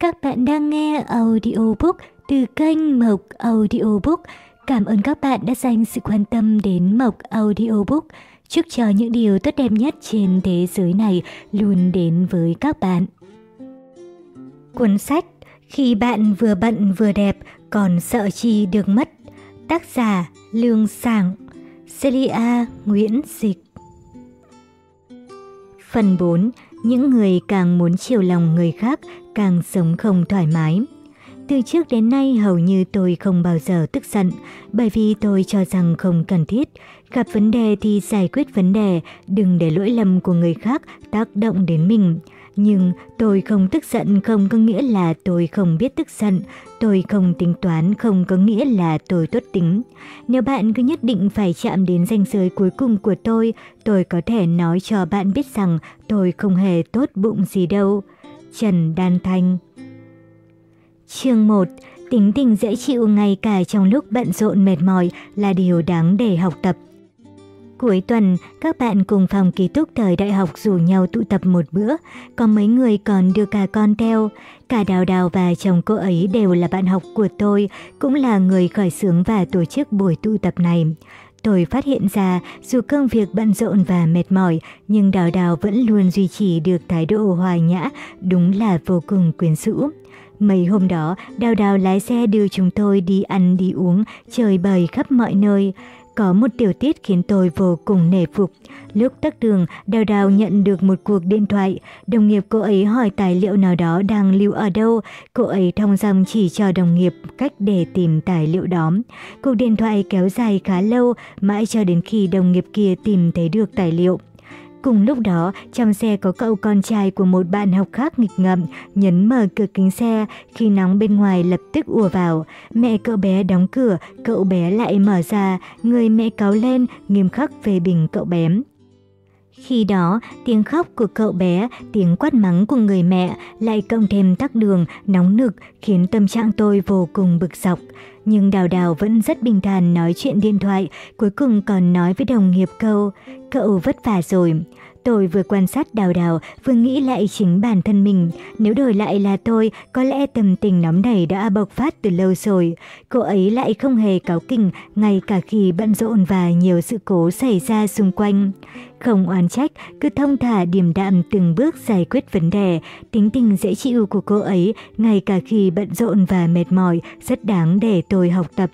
Các bạn đang nghe audiobook từ kênh Mộc Audiobook. Cảm ơn các bạn đã dành sự quan tâm đến Mộc Audiobook. Chúc cho những điều tốt đẹp nhất trên thế giới này luôn đến với các bạn. Cuốn sách Khi bạn vừa bận vừa đẹp còn sợ chi được mất. Tác giả Lương Sảng Celia Nguyễn Dịch Phần 4 những người càng muốn chiều lòng người khác càng sống không thoải mái. Từ trước đến nay hầu như tôi không bao giờ tức giận, bởi vì tôi cho rằng không cần thiết. Gặp vấn đề thì giải quyết vấn đề, đừng để lỗi lầm của người khác tác động đến mình. Nhưng tôi không tức giận không có nghĩa là tôi không biết tức giận, tôi không tính toán không có nghĩa là tôi tốt tính. Nếu bạn cứ nhất định phải chạm đến ranh giới cuối cùng của tôi, tôi có thể nói cho bạn biết rằng tôi không hề tốt bụng gì đâu. Trần Đan Thanh Chương 1 Tính tình dễ chịu ngay cả trong lúc bận rộn mệt mỏi là điều đáng để học tập. Cuối tuần, các bạn cùng phòng ký túc thời đại học rủ nhau tụ tập một bữa, có mấy người còn đưa cả con theo. Cả Đào Đào và chồng cô ấy đều là bạn học của tôi, cũng là người khởi xướng và tổ chức buổi tụ tập này. Tôi phát hiện ra, dù công việc bận rộn và mệt mỏi, nhưng Đào Đào vẫn luôn duy trì được thái độ hòa nhã, đúng là vô cùng quyến rũ. Mấy hôm đó, Đào Đào lái xe đưa chúng tôi đi ăn đi uống, chơi bời khắp mọi nơi. Có một tiểu tiết khiến tôi vô cùng nể phục. Lúc tắc đường, Đào Đào nhận được một cuộc điện thoại. Đồng nghiệp cô ấy hỏi tài liệu nào đó đang lưu ở đâu. Cô ấy thông dòng chỉ cho đồng nghiệp cách để tìm tài liệu đó. Cuộc điện thoại kéo dài khá lâu, mãi cho đến khi đồng nghiệp kia tìm thấy được tài liệu. Cùng lúc đó, trong xe có cậu con trai của một bạn học khác nghịch ngợm, nhấn mở cửa kính xe, khi nóng bên ngoài lập tức ùa vào. Mẹ cậu bé đóng cửa, cậu bé lại mở ra, người mẹ cáo lên, nghiêm khắc về bình cậu bé. Khi đó, tiếng khóc của cậu bé, tiếng quát mắng của người mẹ lại cộng thêm tắc đường, nóng nực khiến tâm trạng tôi vô cùng bực dọc. Nhưng Đào Đào vẫn rất bình thản nói chuyện điện thoại, cuối cùng còn nói với đồng nghiệp câu, cậu vất vả rồi. Tôi vừa quan sát đào đào, vừa nghĩ lại chính bản thân mình. Nếu đổi lại là tôi, có lẽ tâm tình nóng này đã bộc phát từ lâu rồi. Cô ấy lại không hề cáo kỉnh, ngay cả khi bận rộn và nhiều sự cố xảy ra xung quanh. Không oán trách, cứ thông thả điềm đạm từng bước giải quyết vấn đề. Tính tình dễ chịu của cô ấy, ngay cả khi bận rộn và mệt mỏi, rất đáng để tôi học tập.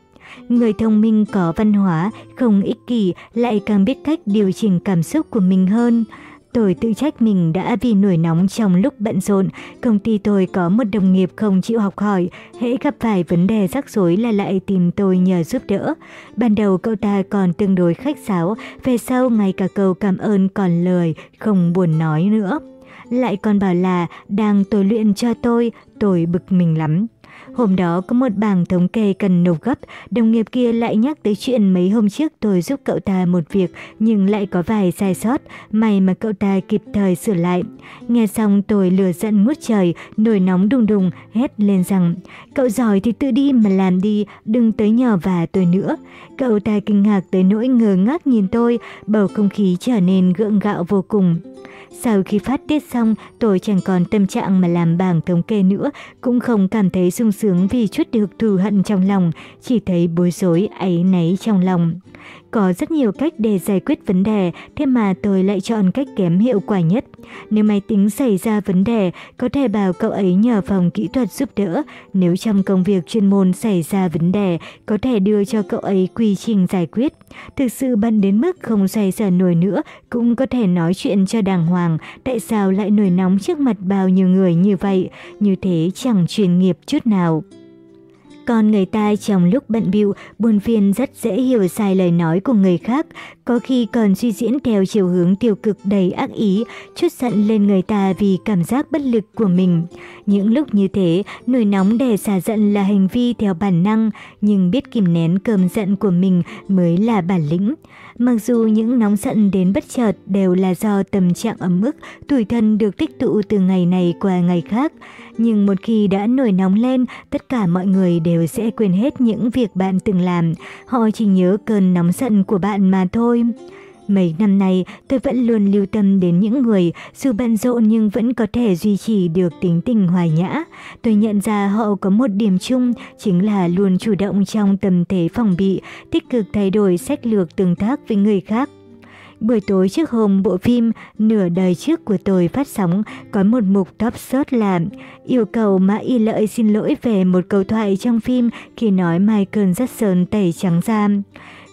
Người thông minh có văn hóa, không ích kỷ, lại càng biết cách điều chỉnh cảm xúc của mình hơn. Tôi tự trách mình đã vì nổi nóng trong lúc bận rộn. Công ty tôi có một đồng nghiệp không chịu học hỏi, hễ gặp phải vấn đề rắc rối là lại tìm tôi nhờ giúp đỡ. Ban đầu cậu ta còn tương đối khách sáo, về sau ngay cả câu cảm ơn còn lời, không buồn nói nữa. Lại còn bảo là đang tôi luyện cho tôi, tôi bực mình lắm. Hôm đó có một bảng thống kê cần nộp gấp, đồng nghiệp kia lại nhắc tới chuyện mấy hôm trước tôi giúp cậu ta một việc nhưng lại có vài sai sót, may mà cậu ta kịp thời sửa lại. Nghe xong tôi lừa giận ngút trời, nổi nóng đùng đùng, hét lên rằng cậu giỏi thì tự đi mà làm đi, đừng tới nhờ và tôi nữa. Cậu ta kinh ngạc tới nỗi ngơ ngác nhìn tôi, bầu không khí trở nên gượng gạo vô cùng. Sau khi phát tiết xong, tôi chẳng còn tâm trạng mà làm bảng thống kê nữa, cũng không cảm thấy sung sướng vì chút được thù hận trong lòng, chỉ thấy bối rối, ấy náy trong lòng. Có rất nhiều cách để giải quyết vấn đề, thế mà tôi lại chọn cách kém hiệu quả nhất. Nếu máy tính xảy ra vấn đề, có thể bảo cậu ấy nhờ phòng kỹ thuật giúp đỡ. Nếu trong công việc chuyên môn xảy ra vấn đề, có thể đưa cho cậu ấy quy trình giải quyết. Thực sự bận đến mức không xoay sở nổi nữa, cũng có thể nói chuyện cho đàng hoàng. Tại sao lại nổi nóng trước mặt bao nhiêu người như vậy? Như thế chẳng chuyên nghiệp chút nào. Còn người ta trong lúc bận bịu, buồn phiền rất dễ hiểu sai lời nói của người khác, có khi còn suy diễn theo chiều hướng tiêu cực đầy ác ý, chút giận lên người ta vì cảm giác bất lực của mình. Những lúc như thế, nổi nóng để xả giận là hành vi theo bản năng, nhưng biết kìm nén cơn giận của mình mới là bản lĩnh. Mặc dù những nóng giận đến bất chợt đều là do tâm trạng ấm ức, tủi thân được tích tụ từ ngày này qua ngày khác, nhưng một khi đã nổi nóng lên, tất cả mọi người đều sẽ quên hết những việc bạn từng làm. Họ chỉ nhớ cơn nóng giận của bạn mà thôi. Mấy năm nay, tôi vẫn luôn lưu tâm đến những người, dù bận rộn nhưng vẫn có thể duy trì được tính tình hòa nhã. Tôi nhận ra họ có một điểm chung, chính là luôn chủ động trong tâm thế phòng bị, tích cực thay đổi sách lược tương tác với người khác. Buổi tối trước hôm bộ phim Nửa đời trước của tôi phát sóng, có một mục top search là yêu cầu Mã Y Lợi xin lỗi về một câu thoại trong phim khi nói Michael Jackson tẩy trắng da.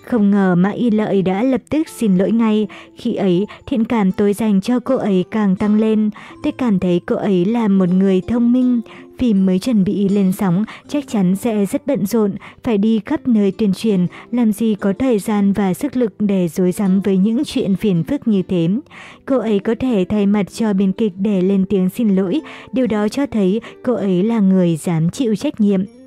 Không ngờ Mã Y Lợi đã lập tức xin lỗi ngay, khi ấy thiện cảm tôi dành cho cô ấy càng tăng lên, tôi cảm thấy cô ấy là một người thông minh. Phim mới chuẩn bị lên sóng chắc chắn sẽ rất bận rộn, phải đi khắp nơi tuyên truyền, làm gì có thời gian và sức lực để dối rắm với những chuyện phiền phức như thế. Cô ấy có thể thay mặt cho biên kịch để lên tiếng xin lỗi, điều đó cho thấy cô ấy là người dám chịu trách nhiệm.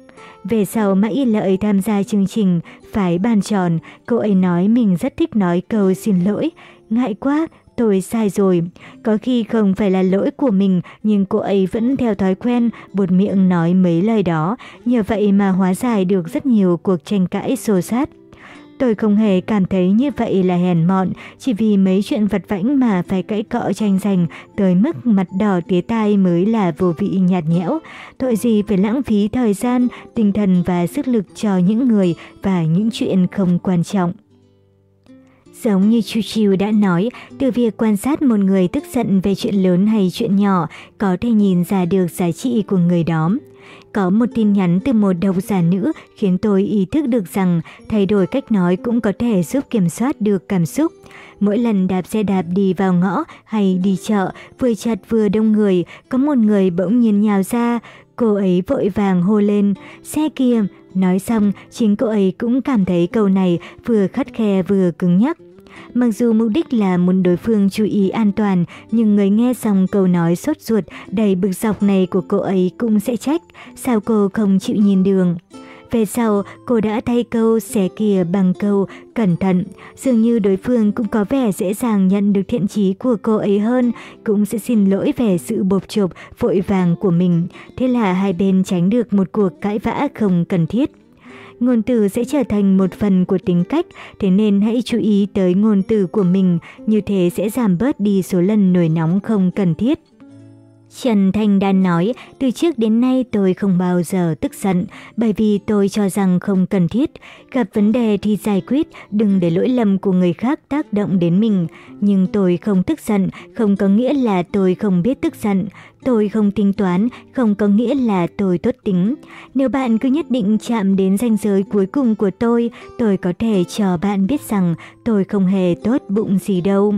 Về sau Mã Y Lợi tham gia chương trình Phái Bàn Tròn, cô ấy nói mình rất thích nói câu xin lỗi. Ngại quá, tôi sai rồi. Có khi không phải là lỗi của mình, nhưng cô ấy vẫn theo thói quen, buột miệng nói mấy lời đó. Nhờ vậy mà hóa giải được rất nhiều cuộc tranh cãi xô sát. Tôi không hề cảm thấy như vậy là hèn mọn, chỉ vì mấy chuyện vật vãnh mà phải cãi cọ tranh giành, tới mức mặt đỏ tía tai mới là vô vị nhạt nhẽo. Tội gì phải lãng phí thời gian, tinh thần và sức lực cho những người và những chuyện không quan trọng. Giống như Chu Chiu đã nói, từ việc quan sát một người tức giận về chuyện lớn hay chuyện nhỏ, có thể nhìn ra được giá trị của người đó. Có một tin nhắn từ một độc giả nữ khiến tôi ý thức được rằng thay đổi cách nói cũng có thể giúp kiểm soát được cảm xúc. Mỗi lần đạp xe đạp đi vào ngõ hay đi chợ, vừa chặt vừa đông người, có một người bỗng nhiên nhào ra. Cô ấy vội vàng hô lên, xe kia. Nói xong, chính cô ấy cũng cảm thấy câu này vừa khắt khe vừa cứng nhắc. Mặc dù mục đích là muốn đối phương chú ý an toàn, nhưng người nghe xong câu nói sốt ruột đầy bực dọc này của cô ấy cũng sẽ trách, sao cô không chịu nhìn đường. Về sau, cô đã thay câu xẻ kia bằng câu cẩn thận. Dường như đối phương cũng có vẻ dễ dàng nhận được thiện chí của cô ấy hơn, cũng sẽ xin lỗi về sự bộp chộp, vội vàng của mình. Thế là hai bên tránh được một cuộc cãi vã không cần thiết ngôn từ sẽ trở thành một phần của tính cách, thế nên hãy chú ý tới ngôn từ của mình, như thế sẽ giảm bớt đi số lần nổi nóng không cần thiết. Trần Thanh Đan nói, từ trước đến nay tôi không bao giờ tức giận, bởi vì tôi cho rằng không cần thiết. Gặp vấn đề thì giải quyết, đừng để lỗi lầm của người khác tác động đến mình. Nhưng tôi không tức giận, không có nghĩa là tôi không biết tức giận. Tôi không tính toán, không có nghĩa là tôi tốt tính. Nếu bạn cứ nhất định chạm đến ranh giới cuối cùng của tôi, tôi có thể cho bạn biết rằng tôi không hề tốt bụng gì đâu.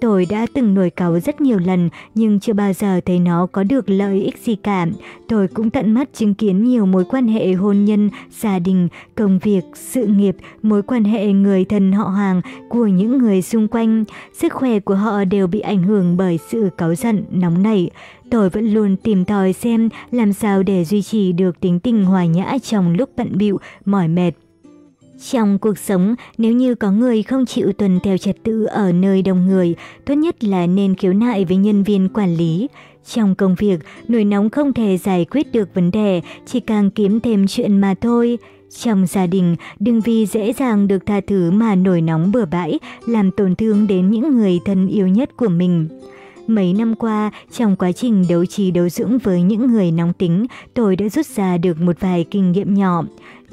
Tôi đã từng nổi cáu rất nhiều lần nhưng chưa bao giờ thấy nó có được lợi ích gì cả. Tôi cũng tận mắt chứng kiến nhiều mối quan hệ hôn nhân, gia đình, công việc, sự nghiệp, mối quan hệ người thân họ hàng của những người xung quanh. Sức khỏe của họ đều bị ảnh hưởng bởi sự cáu giận, nóng nảy. Tôi vẫn luôn tìm tòi xem làm sao để duy trì được tính tình hòa nhã trong lúc bận bịu, mỏi mệt. Trong cuộc sống, nếu như có người không chịu tuần theo trật tự ở nơi đông người, tốt nhất là nên khiếu nại với nhân viên quản lý. Trong công việc, nổi nóng không thể giải quyết được vấn đề, chỉ càng kiếm thêm chuyện mà thôi. Trong gia đình, đừng vì dễ dàng được tha thứ mà nổi nóng bừa bãi, làm tổn thương đến những người thân yêu nhất của mình. Mấy năm qua, trong quá trình đấu trí đấu dưỡng với những người nóng tính, tôi đã rút ra được một vài kinh nghiệm nhỏ.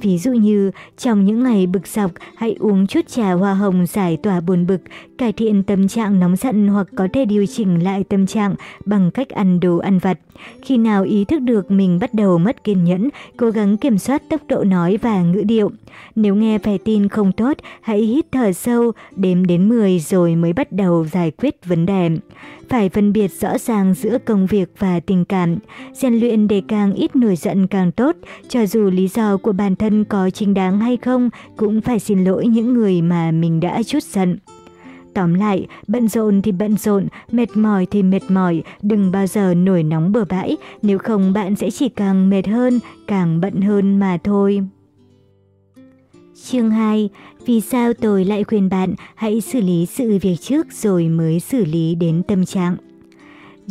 Ví dụ như, trong những ngày bực dọc, hãy uống chút trà hoa hồng giải tỏa buồn bực, cải thiện tâm trạng nóng giận hoặc có thể điều chỉnh lại tâm trạng bằng cách ăn đồ ăn vặt. Khi nào ý thức được mình bắt đầu mất kiên nhẫn, cố gắng kiểm soát tốc độ nói và ngữ điệu. Nếu nghe phải tin không tốt, hãy hít thở sâu, đếm đến 10 rồi mới bắt đầu giải quyết vấn đề. Phải phân biệt rõ ràng giữa công việc và tình cảm, rèn luyện để càng ít nổi giận càng tốt, cho dù lý do của bản thân thân có chính đáng hay không, cũng phải xin lỗi những người mà mình đã chút giận. Tóm lại, bận rộn thì bận rộn, mệt mỏi thì mệt mỏi, đừng bao giờ nổi nóng bừa bãi, nếu không bạn sẽ chỉ càng mệt hơn, càng bận hơn mà thôi. Chương 2. Vì sao tôi lại khuyên bạn hãy xử lý sự việc trước rồi mới xử lý đến tâm trạng?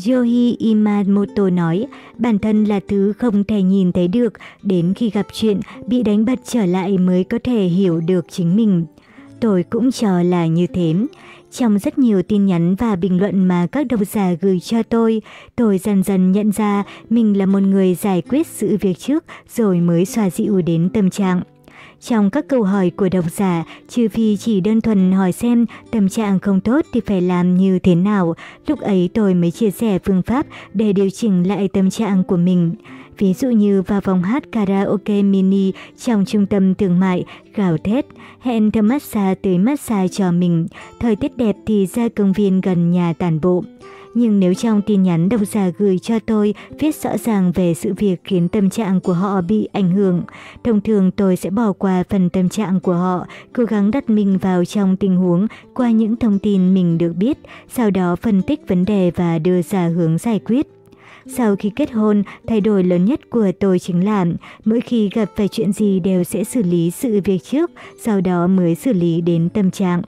Yohi Imamoto nói, bản thân là thứ không thể nhìn thấy được, đến khi gặp chuyện, bị đánh bật trở lại mới có thể hiểu được chính mình. tôi cũng cho là như thế. Trong rất nhiều tin nhắn và bình luận mà các độc giả gửi cho tôi, tôi dần dần nhận ra mình là một người giải quyết sự việc trước rồi mới xoa dịu đến tâm trạng. Trong các câu hỏi của độc giả, trừ phi chỉ đơn thuần hỏi xem tâm trạng không tốt thì phải làm như thế nào, lúc ấy tôi mới chia sẻ phương pháp để điều chỉnh lại tâm trạng của mình. Ví dụ như vào phòng hát karaoke mini trong trung tâm thương mại, gào thét, hẹn thợ massage tới massage cho mình, thời tiết đẹp thì ra công viên gần nhà tàn bộ. Nhưng nếu trong tin nhắn độc giả gửi cho tôi viết rõ ràng về sự việc khiến tâm trạng của họ bị ảnh hưởng, thông thường tôi sẽ bỏ qua phần tâm trạng của họ, cố gắng đặt mình vào trong tình huống qua những thông tin mình được biết, sau đó phân tích vấn đề và đưa ra hướng giải quyết. Sau khi kết hôn, thay đổi lớn nhất của tôi chính là mỗi khi gặp phải chuyện gì đều sẽ xử lý sự việc trước, sau đó mới xử lý đến tâm trạng.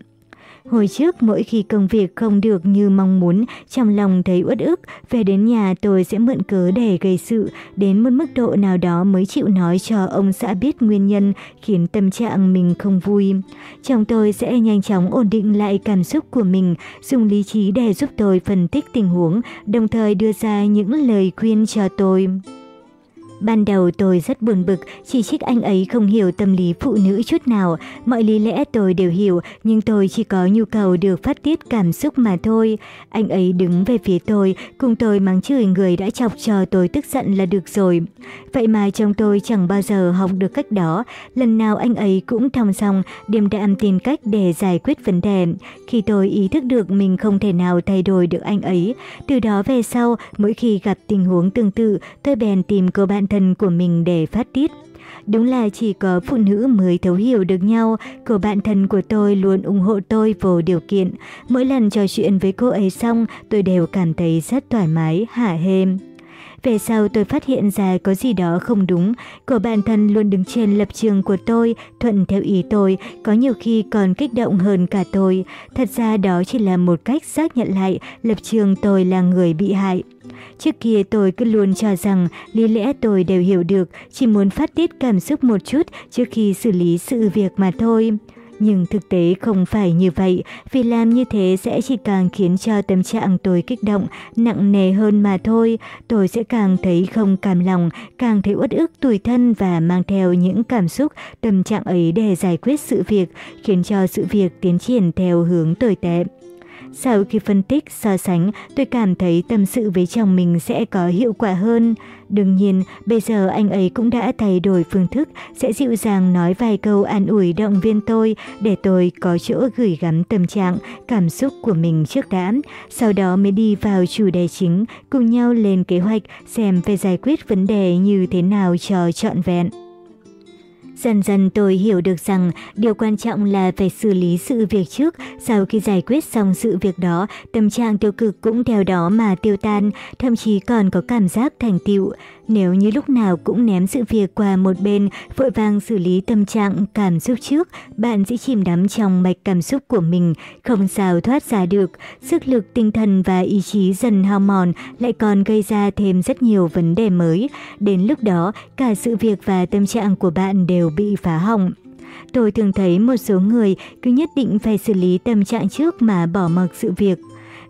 Hồi trước mỗi khi công việc không được như mong muốn, trong lòng thấy uất ức, về đến nhà tôi sẽ mượn cớ để gây sự, đến một mức độ nào đó mới chịu nói cho ông xã biết nguyên nhân khiến tâm trạng mình không vui. Chồng tôi sẽ nhanh chóng ổn định lại cảm xúc của mình, dùng lý trí để giúp tôi phân tích tình huống, đồng thời đưa ra những lời khuyên cho tôi. Ban đầu tôi rất buồn bực, chỉ trích anh ấy không hiểu tâm lý phụ nữ chút nào. Mọi lý lẽ tôi đều hiểu, nhưng tôi chỉ có nhu cầu được phát tiết cảm xúc mà thôi. Anh ấy đứng về phía tôi, cùng tôi mắng chửi người đã chọc cho tôi tức giận là được rồi. Vậy mà chồng tôi chẳng bao giờ học được cách đó. Lần nào anh ấy cũng thong song, điềm đạm tìm cách để giải quyết vấn đề. Khi tôi ý thức được mình không thể nào thay đổi được anh ấy, từ đó về sau, mỗi khi gặp tình huống tương tự, tôi bèn tìm cô bạn thân của mình để phát tiết. Đúng là chỉ có phụ nữ mới thấu hiểu được nhau, cô bạn thân của tôi luôn ủng hộ tôi vô điều kiện. Mỗi lần trò chuyện với cô ấy xong, tôi đều cảm thấy rất thoải mái, hả hêm. Về sau tôi phát hiện ra có gì đó không đúng, của bản thân luôn đứng trên lập trường của tôi, thuận theo ý tôi, có nhiều khi còn kích động hơn cả tôi. Thật ra đó chỉ là một cách xác nhận lại lập trường tôi là người bị hại. Trước kia tôi cứ luôn cho rằng lý lẽ tôi đều hiểu được, chỉ muốn phát tiết cảm xúc một chút trước khi xử lý sự việc mà thôi. Nhưng thực tế không phải như vậy, vì làm như thế sẽ chỉ càng khiến cho tâm trạng tôi kích động, nặng nề hơn mà thôi. Tôi sẽ càng thấy không cảm lòng, càng thấy uất ức tủi thân và mang theo những cảm xúc, tâm trạng ấy để giải quyết sự việc, khiến cho sự việc tiến triển theo hướng tồi tệ. Sau khi phân tích, so sánh, tôi cảm thấy tâm sự với chồng mình sẽ có hiệu quả hơn. Đương nhiên, bây giờ anh ấy cũng đã thay đổi phương thức, sẽ dịu dàng nói vài câu an ủi động viên tôi để tôi có chỗ gửi gắm tâm trạng, cảm xúc của mình trước đã. Sau đó mới đi vào chủ đề chính, cùng nhau lên kế hoạch xem phải giải quyết vấn đề như thế nào cho trọn vẹn. Dần dần tôi hiểu được rằng điều quan trọng là phải xử lý sự việc trước, sau khi giải quyết xong sự việc đó, tâm trạng tiêu cực cũng theo đó mà tiêu tan, thậm chí còn có cảm giác thành tựu. Nếu như lúc nào cũng ném sự việc qua một bên, vội vàng xử lý tâm trạng, cảm xúc trước, bạn sẽ chìm đắm trong mạch cảm xúc của mình, không sao thoát ra được. Sức lực tinh thần và ý chí dần hao mòn lại còn gây ra thêm rất nhiều vấn đề mới. Đến lúc đó, cả sự việc và tâm trạng của bạn đều bị phá hỏng. Tôi thường thấy một số người cứ nhất định phải xử lý tâm trạng trước mà bỏ mặc sự việc.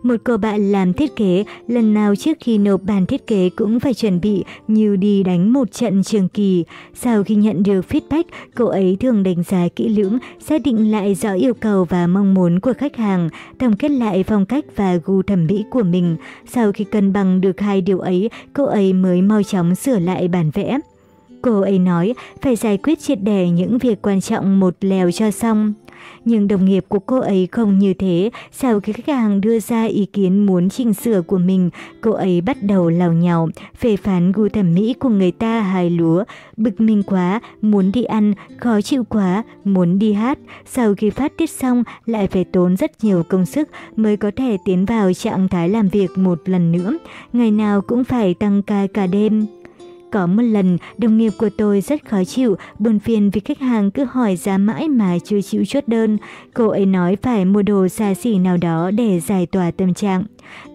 Một cô bạn làm thiết kế, lần nào trước khi nộp bản thiết kế cũng phải chuẩn bị như đi đánh một trận trường kỳ. Sau khi nhận được feedback, cô ấy thường đánh giá kỹ lưỡng, xác định lại rõ yêu cầu và mong muốn của khách hàng, tổng kết lại phong cách và gu thẩm mỹ của mình. Sau khi cân bằng được hai điều ấy, cô ấy mới mau chóng sửa lại bản vẽ. Cô ấy nói phải giải quyết triệt đề những việc quan trọng một lèo cho xong. Nhưng đồng nghiệp của cô ấy không như thế, sau khi khách hàng đưa ra ý kiến muốn chỉnh sửa của mình, cô ấy bắt đầu lào nhào, phê phán gu thẩm mỹ của người ta hài lúa, bực mình quá, muốn đi ăn, khó chịu quá, muốn đi hát. Sau khi phát tiết xong, lại phải tốn rất nhiều công sức mới có thể tiến vào trạng thái làm việc một lần nữa. Ngày nào cũng phải tăng ca cả đêm. Có một lần, đồng nghiệp của tôi rất khó chịu, buồn phiền vì khách hàng cứ hỏi giá mãi mà chưa chịu chốt đơn. Cô ấy nói phải mua đồ xa xỉ nào đó để giải tỏa tâm trạng.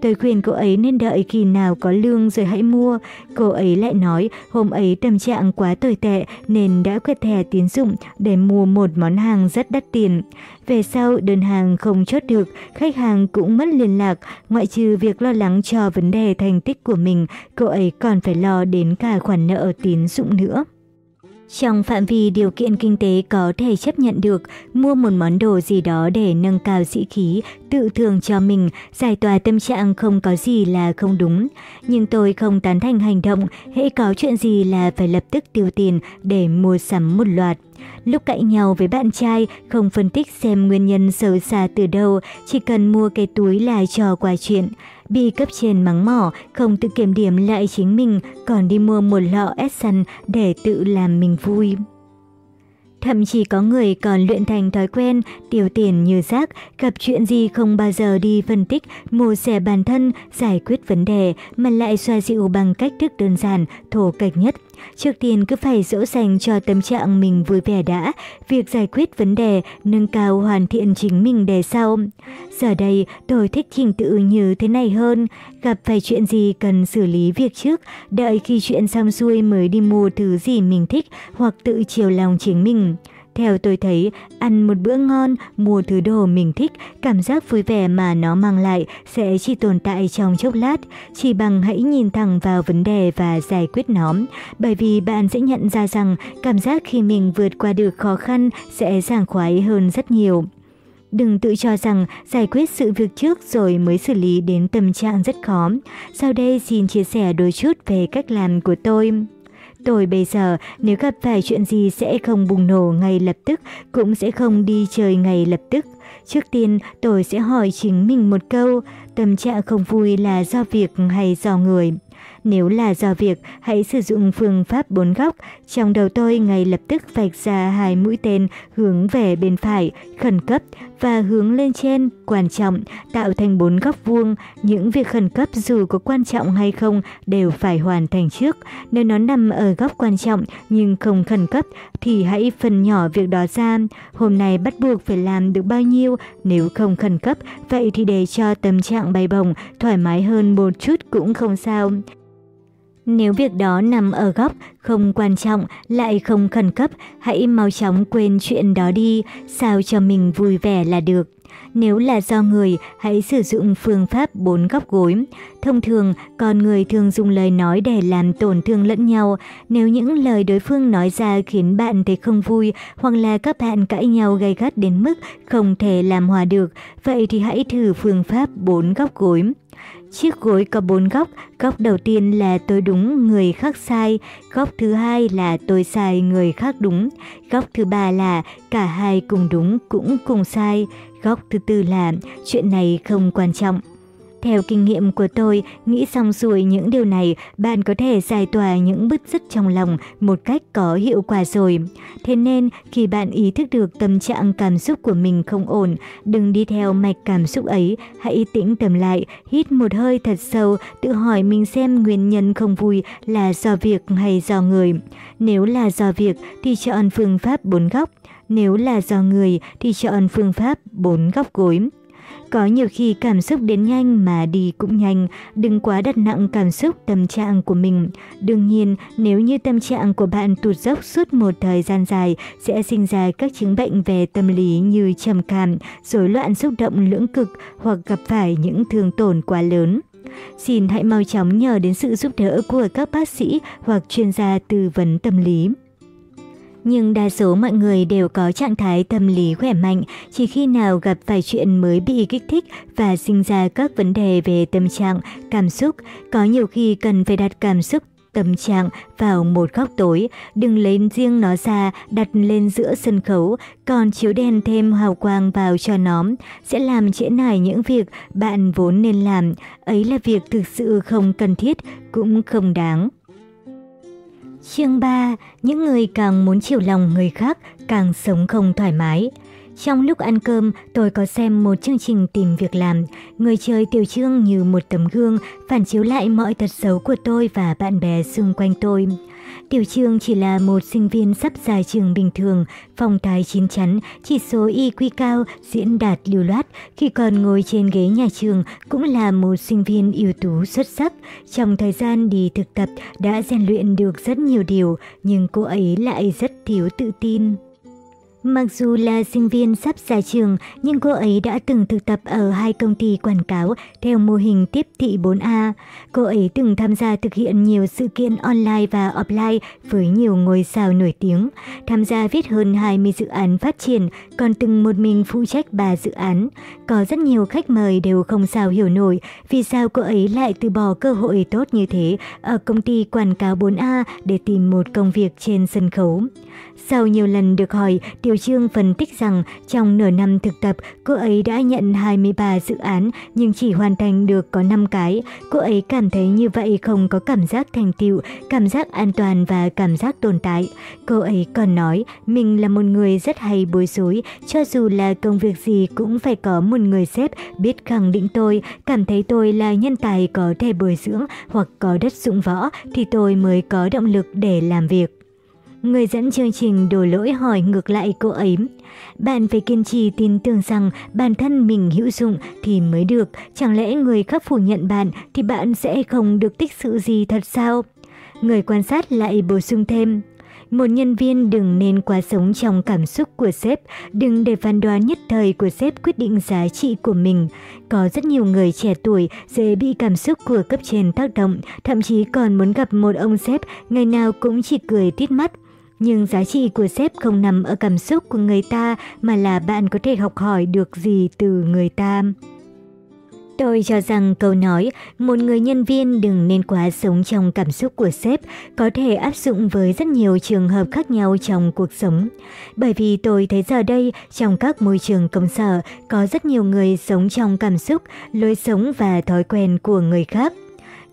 Tôi khuyên cô ấy nên đợi khi nào có lương rồi hãy mua. Cô ấy lại nói hôm ấy tâm trạng quá tồi tệ nên đã quẹt thẻ tín dụng để mua một món hàng rất đắt tiền. Về sau đơn hàng không chốt được, khách hàng cũng mất liên lạc, ngoại trừ việc lo lắng cho vấn đề thành tích của mình, cô ấy còn phải lo đến cả khoản nợ tín dụng nữa. Trong phạm vi điều kiện kinh tế có thể chấp nhận được, mua một món đồ gì đó để nâng cao sĩ khí, tự thường cho mình, giải tỏa tâm trạng không có gì là không đúng. Nhưng tôi không tán thành hành động, hãy có chuyện gì là phải lập tức tiêu tiền để mua sắm một loạt. Lúc cãi nhau với bạn trai, không phân tích xem nguyên nhân sâu xa từ đâu, chỉ cần mua cái túi là trò qua chuyện. Bị cấp trên mắng mỏ, không tự kiểm điểm lại chính mình, còn đi mua một lọ essence để tự làm mình vui. Thậm chí có người còn luyện thành thói quen tiêu tiền như rác, gặp chuyện gì không bao giờ đi phân tích, mổ xẻ bản thân, giải quyết vấn đề mà lại xoa dịu bằng cách thức đơn giản, thổ cạch nhất. Trước tiên cứ phải dỗ dành cho tâm trạng mình vui vẻ đã, việc giải quyết vấn đề, nâng cao hoàn thiện chính mình để sau. Giờ đây, tôi thích trình tự như thế này hơn, gặp phải chuyện gì cần xử lý việc trước, đợi khi chuyện xong xuôi mới đi mua thứ gì mình thích hoặc tự chiều lòng chính mình. Theo tôi thấy, ăn một bữa ngon, mua thứ đồ mình thích, cảm giác vui vẻ mà nó mang lại sẽ chỉ tồn tại trong chốc lát, chỉ bằng hãy nhìn thẳng vào vấn đề và giải quyết nó. Bởi vì bạn sẽ nhận ra rằng cảm giác khi mình vượt qua được khó khăn sẽ sảng khoái hơn rất nhiều. Đừng tự cho rằng giải quyết sự việc trước rồi mới xử lý đến tâm trạng rất khó. Sau đây xin chia sẻ đôi chút về cách làm của tôi. Tôi bây giờ nếu gặp phải chuyện gì sẽ không bùng nổ ngay lập tức, cũng sẽ không đi chơi ngay lập tức. Trước tiên tôi sẽ hỏi chính mình một câu, tâm trạng không vui là do việc hay do người? Nếu là do việc, hãy sử dụng phương pháp bốn góc. Trong đầu tôi ngay lập tức vạch ra hai mũi tên hướng về bên phải, khẩn cấp, và hướng lên trên, quan trọng, tạo thành bốn góc vuông. Những việc khẩn cấp dù có quan trọng hay không đều phải hoàn thành trước. Nếu nó nằm ở góc quan trọng nhưng không khẩn cấp thì hãy phần nhỏ việc đó ra. Hôm nay bắt buộc phải làm được bao nhiêu, nếu không khẩn cấp, vậy thì để cho tâm trạng bay bổng, thoải mái hơn một chút cũng không sao. Nếu việc đó nằm ở góc, không quan trọng, lại không khẩn cấp, hãy mau chóng quên chuyện đó đi, sao cho mình vui vẻ là được. Nếu là do người, hãy sử dụng phương pháp bốn góc gối. Thông thường, con người thường dùng lời nói để làm tổn thương lẫn nhau. Nếu những lời đối phương nói ra khiến bạn thấy không vui, hoặc là các bạn cãi nhau gay gắt đến mức không thể làm hòa được, vậy thì hãy thử phương pháp bốn góc gối. Chiếc gối có bốn góc, góc đầu tiên là tôi đúng, người khác sai, góc thứ hai là tôi sai, người khác đúng, góc thứ ba là cả hai cùng đúng cũng cùng sai, góc thứ tư là chuyện này không quan trọng. Theo kinh nghiệm của tôi, nghĩ xong xuôi những điều này, bạn có thể giải tỏa những bứt rứt trong lòng một cách có hiệu quả rồi. Thế nên, khi bạn ý thức được tâm trạng cảm xúc của mình không ổn, đừng đi theo mạch cảm xúc ấy, hãy tĩnh tâm lại, hít một hơi thật sâu, tự hỏi mình xem nguyên nhân không vui là do việc hay do người. Nếu là do việc thì chọn phương pháp bốn góc, nếu là do người thì chọn phương pháp bốn góc gối. Có nhiều khi cảm xúc đến nhanh mà đi cũng nhanh, đừng quá đặt nặng cảm xúc tâm trạng của mình. Đương nhiên, nếu như tâm trạng của bạn tụt dốc suốt một thời gian dài, sẽ sinh ra các chứng bệnh về tâm lý như trầm cảm, rối loạn xúc động lưỡng cực hoặc gặp phải những thương tổn quá lớn. Xin hãy mau chóng nhờ đến sự giúp đỡ của các bác sĩ hoặc chuyên gia tư vấn tâm lý. Nhưng đa số mọi người đều có trạng thái tâm lý khỏe mạnh, chỉ khi nào gặp phải chuyện mới bị kích thích và sinh ra các vấn đề về tâm trạng, cảm xúc. Có nhiều khi cần phải đặt cảm xúc tâm trạng vào một góc tối, đừng lấy riêng nó ra đặt lên giữa sân khấu, còn chiếu đèn thêm hào quang vào cho nó, sẽ làm trễ nải những việc bạn vốn nên làm, ấy là việc thực sự không cần thiết, cũng không đáng. Chương 3. Những người càng muốn chiều lòng người khác càng sống không thoải mái. Trong lúc ăn cơm, tôi có xem một chương trình tìm việc làm. Người chơi Tiểu Trương như một tấm gương, phản chiếu lại mọi tật xấu của tôi và bạn bè xung quanh tôi. Tiểu Trương chỉ là một sinh viên sắp ra trường bình thường, phong thái chín chắn, chỉ số IQ cao, diễn đạt lưu loát. Khi còn ngồi trên ghế nhà trường, cũng là một sinh viên ưu tú xuất sắc. Trong thời gian đi thực tập, đã rèn luyện được rất nhiều điều, nhưng cô ấy lại rất thiếu tự tin. Mặc dù là sinh viên sắp ra trường, nhưng cô ấy đã từng thực tập ở hai công ty quảng cáo theo mô hình tiếp thị 4A. Cô ấy từng tham gia thực hiện nhiều sự kiện online và offline với nhiều ngôi sao nổi tiếng, tham gia viết hơn 20 dự án phát triển, còn từng một mình phụ trách 3 dự án. Có rất nhiều khách mời đều không sao hiểu nổi vì sao cô ấy lại từ bỏ cơ hội tốt như thế ở công ty quảng cáo 4A để tìm một công việc trên sân khấu. Sau nhiều lần được hỏi, Tiểu Trương phân tích rằng trong nửa năm thực tập, cô ấy đã nhận 23 dự án nhưng chỉ hoàn thành được có 5 cái. Cô ấy cảm thấy như vậy không có cảm giác thành tựu, cảm giác an toàn và cảm giác tồn tại. Cô ấy còn nói mình là một người rất hay bối rối, cho dù là công việc gì cũng phải có một người sếp biết khẳng định tôi, cảm thấy tôi là nhân tài có thể bồi dưỡng hoặc có đất dụng võ thì tôi mới có động lực để làm việc. Người dẫn chương trình đổ lỗi hỏi ngược lại cô ấy. Bạn phải kiên trì tin tưởng rằng bản thân mình hữu dụng thì mới được. Chẳng lẽ người khác phủ nhận bạn thì bạn sẽ không được tích sự gì thật sao? Người quan sát lại bổ sung thêm. Một nhân viên đừng nên quá sống trong cảm xúc của sếp, đừng để phán đoán nhất thời của sếp quyết định giá trị của mình. Có rất nhiều người trẻ tuổi dễ bị cảm xúc của cấp trên tác động, thậm chí còn muốn gặp một ông sếp, ngày nào cũng chỉ cười tít mắt. Nhưng giá trị của sếp không nằm ở cảm xúc của người ta mà là bạn có thể học hỏi được gì từ người ta. Tôi cho rằng câu nói một người nhân viên đừng nên quá sống trong cảm xúc của sếp có thể áp dụng với rất nhiều trường hợp khác nhau trong cuộc sống. Bởi vì tôi thấy giờ đây trong các môi trường công sở có rất nhiều người sống trong cảm xúc, lối sống và thói quen của người khác.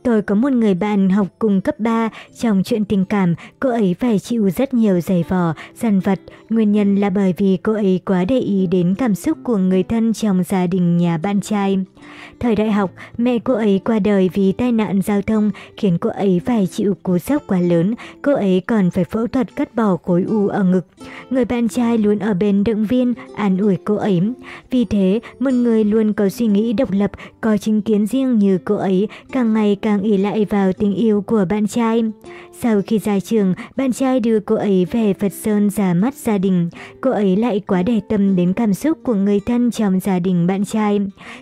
Tôi có một người bạn học cùng cấp 3, trong chuyện tình cảm, cô ấy phải chịu rất nhiều giày vò, dằn vặt. Nguyên nhân là bởi vì cô ấy quá để ý đến cảm xúc của người thân trong gia đình nhà bạn trai. Thời đại học, mẹ cô ấy qua đời vì tai nạn giao thông khiến cô ấy phải chịu cú sốc quá lớn. Cô ấy còn phải phẫu thuật cắt bỏ khối u ở ngực. Người bạn trai luôn ở bên động viên, an ủi cô ấy. Vì thế, một người luôn có suy nghĩ độc lập, có chính kiến riêng như cô ấy, càng ngày càng ỉ lại vào tình yêu của bạn trai. Sau khi ra trường, bạn trai đưa cô ấy về Phật Sơn ra mắt gia đình. Cô ấy lại quá để tâm đến cảm xúc của người thân trong gia đình bạn trai.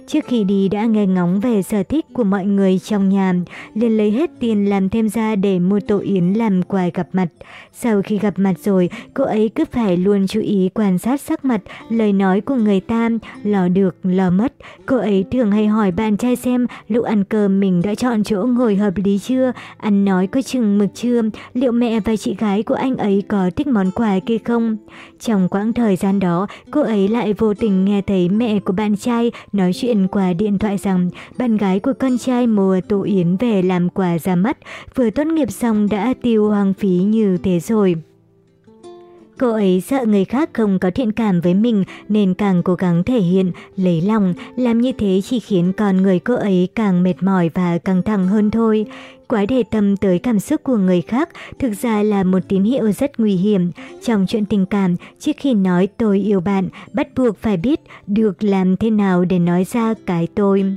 Trước khi đi đã nghe ngóng về sở thích của mọi người trong nhà, liền lấy hết tiền làm thêm ra để mua tổ yến làm quà gặp mặt. Sau khi gặp mặt rồi, cô ấy cứ phải luôn chú ý quan sát sắc mặt, lời nói của người ta, lo được, lo mất. Cô ấy thường hay hỏi bạn trai xem lúc ăn cơm mình đã chọn chỗ ngồi hợp lý chưa, ăn nói có chừng mực chưa, liệu mẹ và chị gái của anh ấy có thích món quà kia không. Trong quãng thời gian đó, cô ấy lại vô tình nghe thấy mẹ của bạn trai nói chuyện qua điện thoại rằng bạn gái của con trai mùa tụ yến về làm quà ra mắt, vừa tốt nghiệp xong đã tiêu hoang phí như thế rồi. Cô ấy sợ người khác không có thiện cảm với mình nên càng cố gắng thể hiện, lấy lòng, làm như thế chỉ khiến con người cô ấy càng mệt mỏi và căng thẳng hơn thôi. Quá để tâm tới cảm xúc của người khác thực ra là một tín hiệu rất nguy hiểm. Trong chuyện tình cảm, trước khi nói tôi yêu bạn, bắt buộc phải biết được làm thế nào để nói ra cái tôi.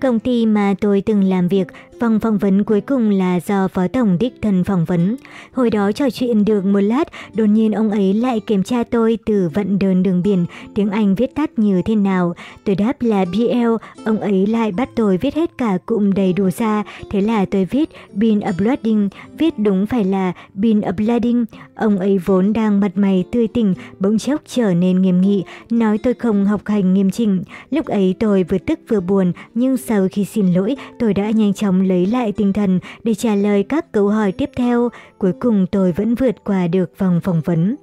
Công ty mà tôi từng làm việc Vòng phỏng vấn cuối cùng là do Phó Tổng đích thân phỏng vấn. Hồi đó trò chuyện được một lát, đột nhiên ông ấy lại kiểm tra tôi từ vận đơn đường biển, tiếng Anh viết tắt như thế nào. Tôi đáp là BL, ông ấy lại bắt tôi viết hết cả cụm đầy đủ ra. Thế là tôi viết been uploading, viết đúng phải là been uploading. Ông ấy vốn đang mặt mày tươi tỉnh, bỗng chốc trở nên nghiêm nghị, nói tôi không học hành nghiêm chỉnh. Lúc ấy tôi vừa tức vừa buồn, nhưng sau khi xin lỗi, tôi đã nhanh chóng lấy lại tinh thần để trả lời các câu hỏi tiếp theo. Cuối cùng tôi vẫn vượt qua được vòng phỏng vấn.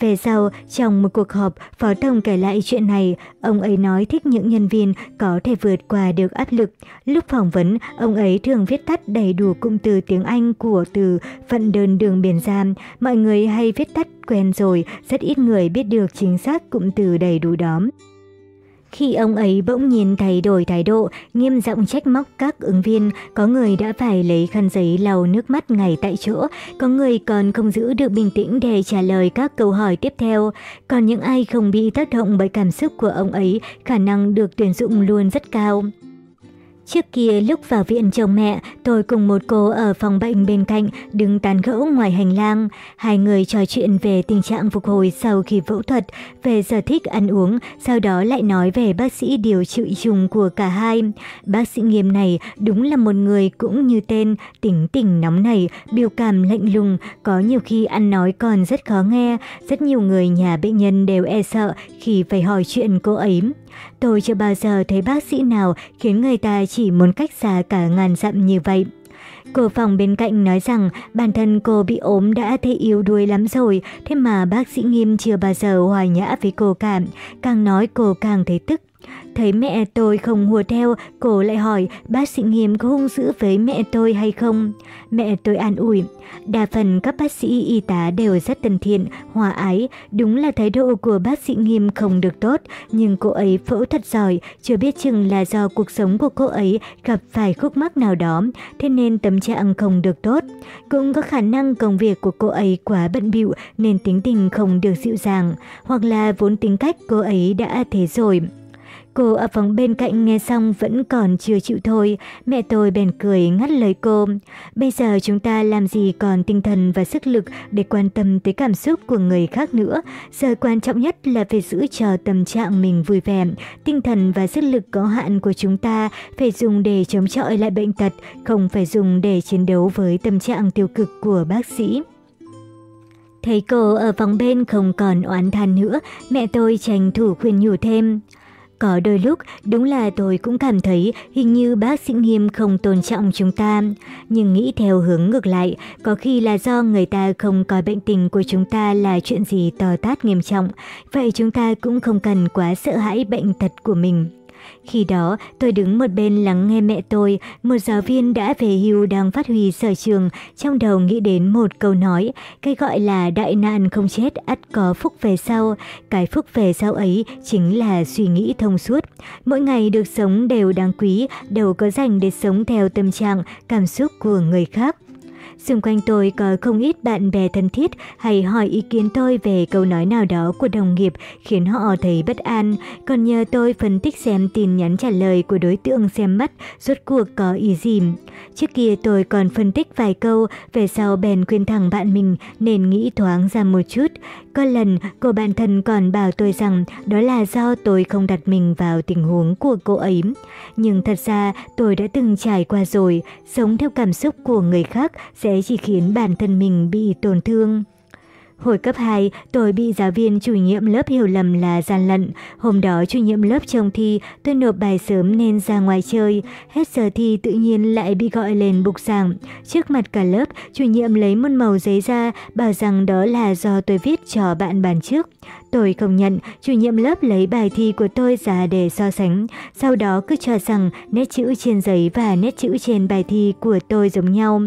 Về sau, trong một cuộc họp, Phó Tổng kể lại chuyện này, ông ấy nói thích những nhân viên có thể vượt qua được áp lực. Lúc phỏng vấn, ông ấy thường viết tắt đầy đủ cụm từ tiếng Anh của từ phận đơn đường biển giam. Mọi người hay viết tắt quen rồi, rất ít người biết được chính xác cụm từ đầy đủ đó. Khi ông ấy bỗng nhiên thay đổi thái độ, nghiêm giọng trách móc các ứng viên, có người đã phải lấy khăn giấy lau nước mắt ngay tại chỗ, có người còn không giữ được bình tĩnh để trả lời các câu hỏi tiếp theo. Còn những ai không bị tác động bởi cảm xúc của ông ấy, khả năng được tuyển dụng luôn rất cao. Trước kia lúc vào viện chồng mẹ, tôi cùng một cô ở phòng bệnh bên cạnh đứng tán gẫu ngoài hành lang. Hai người trò chuyện về tình trạng phục hồi sau khi phẫu thuật, về sở thích ăn uống, sau đó lại nói về bác sĩ điều trị chung của cả hai. Bác sĩ nghiêm này đúng là một người cũng như tên, tính tình nóng nảy biểu cảm lạnh lùng, có nhiều khi ăn nói còn rất khó nghe. Rất nhiều người nhà bệnh nhân đều e sợ khi phải hỏi chuyện cô ấy. Tôi chưa bao giờ thấy bác sĩ nào khiến người ta chỉ muốn cách xa cả ngàn dặm như vậy. Cô phòng bên cạnh nói rằng bản thân cô bị ốm đã thấy yếu đuối lắm rồi, thế mà bác sĩ nghiêm chưa bao giờ hòa nhã với cô cả, càng nói cô càng thấy tức. Thấy mẹ tôi không hùa theo, cô lại hỏi bác sĩ nghiêm có hung dữ với mẹ tôi hay không? Mẹ tôi an ủi. Đa phần các bác sĩ y tá đều rất thân thiện, hòa ái. Đúng là thái độ của bác sĩ nghiêm không được tốt, nhưng cô ấy phẫu thật giỏi, chưa biết chừng là do cuộc sống của cô ấy gặp phải khúc mắc nào đó, thế nên tâm trạng không được tốt. Cũng có khả năng công việc của cô ấy quá bận bịu nên tính tình không được dịu dàng, hoặc là vốn tính cách cô ấy đã thế rồi. Cô ở phòng bên cạnh nghe xong vẫn còn chưa chịu thôi, mẹ tôi bèn cười ngắt lời cô. Bây giờ chúng ta làm gì còn tinh thần và sức lực để quan tâm tới cảm xúc của người khác nữa. Giờ quan trọng nhất là phải giữ cho tâm trạng mình vui vẻ. Tinh thần và sức lực có hạn của chúng ta phải dùng để chống chọi lại bệnh tật, không phải dùng để chiến đấu với tâm trạng tiêu cực của bác sĩ. Thấy cô ở phòng bên không còn oán than nữa, mẹ tôi tranh thủ khuyên nhủ thêm. Có đôi lúc, đúng là tôi cũng cảm thấy hình như bác sĩ nghiêm không tôn trọng chúng ta. Nhưng nghĩ theo hướng ngược lại, có khi là do người ta không coi bệnh tình của chúng ta là chuyện gì to tát nghiêm trọng. Vậy chúng ta cũng không cần quá sợ hãi bệnh tật của mình. Khi đó, tôi đứng một bên lắng nghe mẹ tôi, một giáo viên đã về hưu đang phát huy sở trường, trong đầu nghĩ đến một câu nói, cái gọi là đại nạn không chết ắt có phúc về sau. Cái phúc về sau ấy chính là suy nghĩ thông suốt. Mỗi ngày được sống đều đáng quý, đều có dành để sống theo tâm trạng, cảm xúc của người khác. Xung quanh tôi có không ít bạn bè thân thiết hay hỏi ý kiến tôi về câu nói nào đó của đồng nghiệp khiến họ thấy bất an, còn nhờ tôi phân tích xem tin nhắn trả lời của đối tượng xem mắt rốt cuộc có ý gì. Trước kia tôi còn phân tích vài câu, về sau bèn khuyên thẳng bạn mình nên nghĩ thoáng ra một chút. Có lần, cô bạn thân còn bảo tôi rằng đó là do tôi không đặt mình vào tình huống của cô ấy. Nhưng thật ra tôi đã từng trải qua rồi, sống theo cảm xúc của người khác sẽ chỉ khiến bản thân mình bị tổn thương. Hồi cấp 2, tôi bị giáo viên chủ nhiệm lớp hiểu lầm là gian lận. Hôm đó chủ nhiệm lớp trông thi, tôi nộp bài sớm nên ra ngoài chơi. Hết giờ thi tự nhiên lại bị gọi lên bục giảng. Trước mặt cả lớp, chủ nhiệm lấy một màu giấy ra, bảo rằng đó là do tôi viết cho bạn bàn trước. Tôi không nhận, chủ nhiệm lớp lấy bài thi của tôi ra để so sánh, sau đó cứ cho rằng nét chữ trên giấy và nét chữ trên bài thi của tôi giống nhau.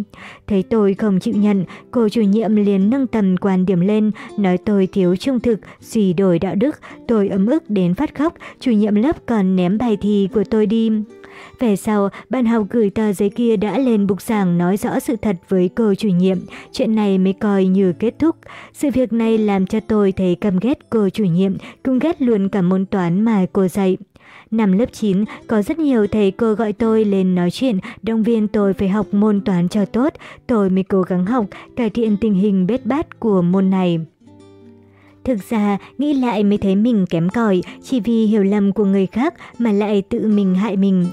Thấy tôi không chịu nhận, cô chủ nhiệm liền nâng tầm quan điểm lên, nói tôi thiếu trung thực, suy đổi đạo đức. Tôi ấm ức đến phát khóc, chủ nhiệm lớp còn ném bài thi của tôi đi. Về sau, bạn học gửi tờ giấy kia đã lên bục giảng nói rõ sự thật với cô chủ nhiệm. Chuyện này mới coi như kết thúc. Sự việc này làm cho tôi thấy căm ghét cô chủ nhiệm, cũng ghét luôn cả môn toán mà cô dạy. Năm lớp 9, có rất nhiều thầy cô gọi tôi lên nói chuyện, động viên tôi phải học môn toán cho tốt. Tôi mới cố gắng học, cải thiện tình hình bết bát của môn này. Thực ra, nghĩ lại mới thấy mình kém cỏi, chỉ vì hiểu lầm của người khác mà lại tự mình hại mình.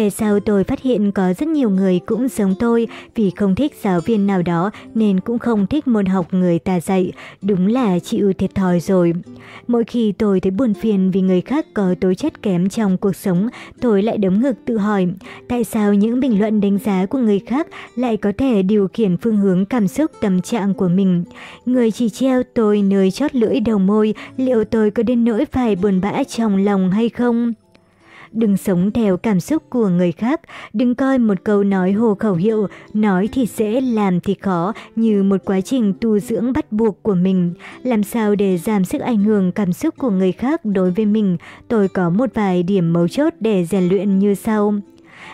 Về sau tôi phát hiện có rất nhiều người cũng giống tôi, vì không thích giáo viên nào đó nên cũng không thích môn học người ta dạy. Đúng là chịu thiệt thòi rồi. Mỗi khi tôi thấy buồn phiền vì người khác có tố chất kém trong cuộc sống, tôi lại đấm ngực tự hỏi, tại sao những bình luận đánh giá của người khác lại có thể điều khiển phương hướng cảm xúc tâm trạng của mình. Người chỉ treo tôi nơi chót lưỡi đầu môi, liệu tôi có đến nỗi phải buồn bã trong lòng hay không? Đừng sống theo cảm xúc của người khác, đừng coi một câu nói hồ khẩu hiệu, nói thì dễ, làm thì khó, như một quá trình tu dưỡng bắt buộc của mình. Làm sao để giảm sức ảnh hưởng cảm xúc của người khác đối với mình, tôi có một vài điểm mấu chốt để rèn luyện như sau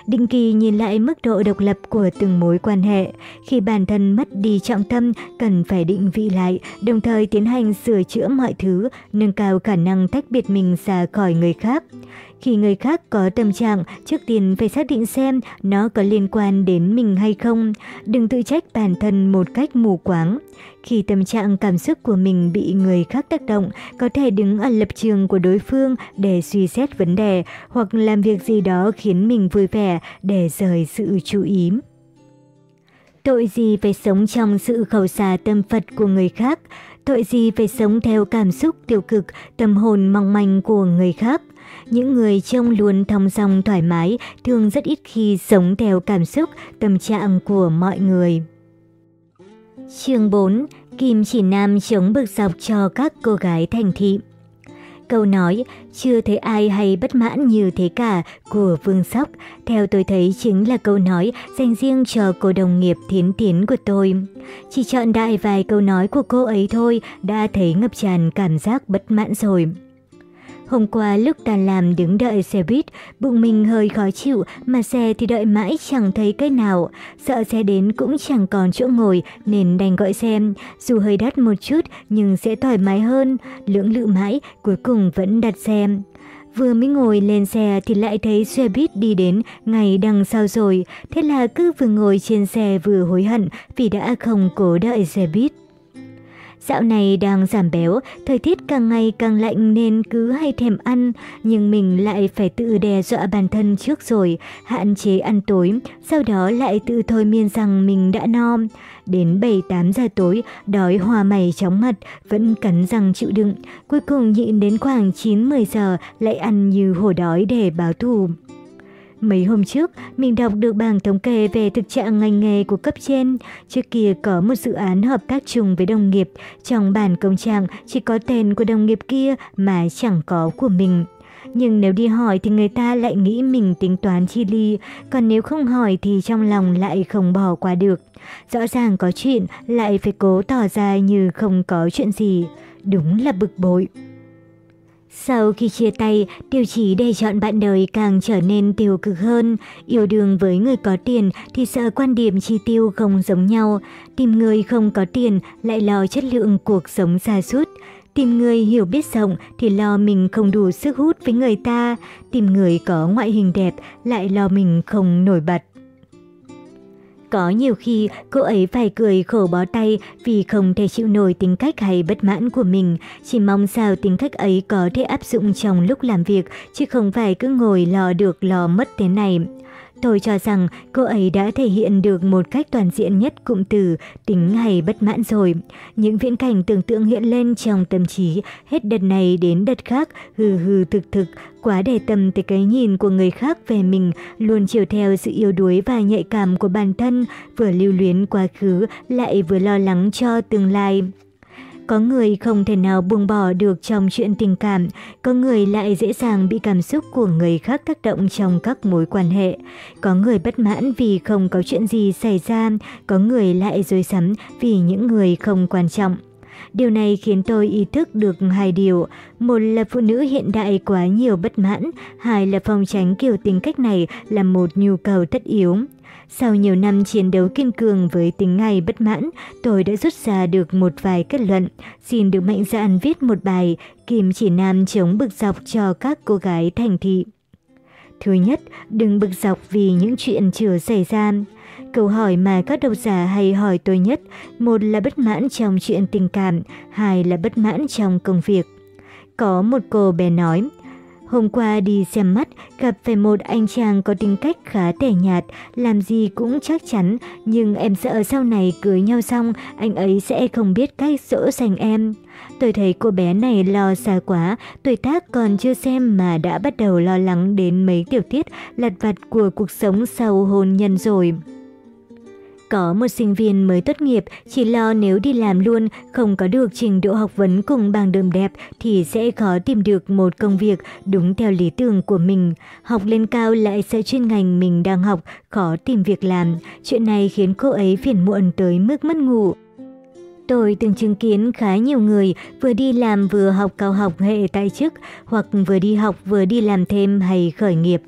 định kỳ nhìn lại mức độ độc lập của từng mối quan hệ. Khi bản thân mất đi trọng tâm, cần phải định vị lại, đồng thời tiến hành sửa chữa mọi thứ, nâng cao khả năng tách biệt mình ra khỏi người khác. Khi người khác có tâm trạng, trước tiên phải xác định xem nó có liên quan đến mình hay không. Đừng tự trách bản thân một cách mù quáng. Khi tâm trạng cảm xúc của mình bị người khác tác động, có thể đứng ở lập trường của đối phương để suy xét vấn đề hoặc làm việc gì đó khiến mình vui vẻ để rời sự chú ý. Tội gì phải sống trong sự khẩu xà tâm Phật của người khác? Tội gì phải sống theo cảm xúc tiêu cực, tâm hồn mong manh của người khác? Những người trông luôn thong dong thoải mái thường rất ít khi sống theo cảm xúc, tâm trạng của mọi người. Chương 4. Kim chỉ nam chống bực dọc cho các cô gái thành thị Câu nói chưa thấy ai hay bất mãn như thế cả của Vương Sóc, theo tôi thấy chính là câu nói dành riêng cho cô đồng nghiệp thiến tiến của tôi. Chỉ chọn đại vài câu nói của cô ấy thôi đã thấy ngập tràn cảm giác bất mãn rồi. Hôm qua lúc ta làm đứng đợi xe buýt, bụng mình hơi khó chịu mà xe thì đợi mãi chẳng thấy cái nào. Sợ xe đến cũng chẳng còn chỗ ngồi nên đành gọi xe. Dù hơi đắt một chút nhưng sẽ thoải mái hơn. Lưỡng lự mãi cuối cùng vẫn đặt xe. Vừa mới ngồi lên xe thì lại thấy xe buýt đi đến ngày đằng sau rồi. Thế là cứ vừa ngồi trên xe vừa hối hận vì đã không cố đợi xe buýt. Dạo này đang giảm béo, thời tiết càng ngày càng lạnh nên cứ hay thèm ăn, nhưng mình lại phải tự đe dọa bản thân trước rồi, hạn chế ăn tối, sau đó lại tự thôi miên rằng mình đã no. Đến 7-8 giờ tối, đói hòa mày chóng mặt, vẫn cắn răng chịu đựng. Cuối cùng nhịn đến khoảng 9-10 giờ lại ăn như hổ đói để báo thù. Mấy hôm trước, mình đọc được bảng thống kê về thực trạng ngành nghề của cấp trên. Trước kia có một dự án hợp tác chung với đồng nghiệp. Trong bản công trạng chỉ có tên của đồng nghiệp kia mà chẳng có của mình. Nhưng nếu đi hỏi thì người ta lại nghĩ mình tính toán chi ly, còn nếu không hỏi thì trong lòng lại không bỏ qua được. Rõ ràng có chuyện, lại phải cố tỏ ra như không có chuyện gì. Đúng là bực bội. Sau khi chia tay, tiêu chí để chọn bạn đời càng trở nên tiêu cực hơn. Yêu đương với người có tiền thì sợ quan điểm chi tiêu không giống nhau. Tìm người không có tiền lại lo chất lượng cuộc sống xa sút Tìm người hiểu biết rộng thì lo mình không đủ sức hút với người ta. Tìm người có ngoại hình đẹp lại lo mình không nổi bật. Có nhiều khi cô ấy phải cười khổ bó tay vì không thể chịu nổi tính cách hay bất mãn của mình. Chỉ mong sao tính cách ấy có thể áp dụng trong lúc làm việc, chứ không phải cứ ngồi lo được lo mất thế này. Tôi cho rằng cô ấy đã thể hiện được một cách toàn diện nhất cụm từ tính hay bất mãn rồi. Những viễn cảnh tưởng tượng hiện lên trong tâm trí, hết đợt này đến đợt khác, hừ hừ thực thực, quá để tâm tới cái nhìn của người khác về mình, luôn chiều theo sự yếu đuối và nhạy cảm của bản thân, vừa lưu luyến quá khứ lại vừa lo lắng cho tương lai. Có người không thể nào buông bỏ được trong chuyện tình cảm, có người lại dễ dàng bị cảm xúc của người khác tác động trong các mối quan hệ. Có người bất mãn vì không có chuyện gì xảy ra, có người lại dối sắm vì những người không quan trọng. Điều này khiến tôi ý thức được hai điều. Một là phụ nữ hiện đại quá nhiều bất mãn, hai là phòng tránh kiểu tính cách này là một nhu cầu tất yếu. Sau nhiều năm chiến đấu kiên cường với tính ngày bất mãn, tôi đã rút ra được một vài kết luận, xin được mạnh dạn viết một bài Kim chỉ nam chống bực dọc cho các cô gái thành thị. Thứ nhất, đừng bực dọc vì những chuyện chưa xảy ra. Câu hỏi mà các độc giả hay hỏi tôi nhất, một là bất mãn trong chuyện tình cảm, hai là bất mãn trong công việc. Có một cô bé nói, Hôm qua đi xem mắt, gặp phải một anh chàng có tính cách khá tẻ nhạt, làm gì cũng chắc chắn, nhưng em sợ sau này cưới nhau xong, anh ấy sẽ không biết cách dỗ dành em. Tôi thấy cô bé này lo xa quá, tuổi tác còn chưa xem mà đã bắt đầu lo lắng đến mấy tiểu tiết lặt vặt của cuộc sống sau hôn nhân rồi. Có một sinh viên mới tốt nghiệp, chỉ lo nếu đi làm luôn, không có được trình độ học vấn cùng bằng đường đẹp thì sẽ khó tìm được một công việc đúng theo lý tưởng của mình. Học lên cao lại sẽ chuyên ngành mình đang học, khó tìm việc làm. Chuyện này khiến cô ấy phiền muộn tới mức mất ngủ. Tôi từng chứng kiến khá nhiều người vừa đi làm vừa học cao học hệ tại chức hoặc vừa đi học vừa đi làm thêm hay khởi nghiệp.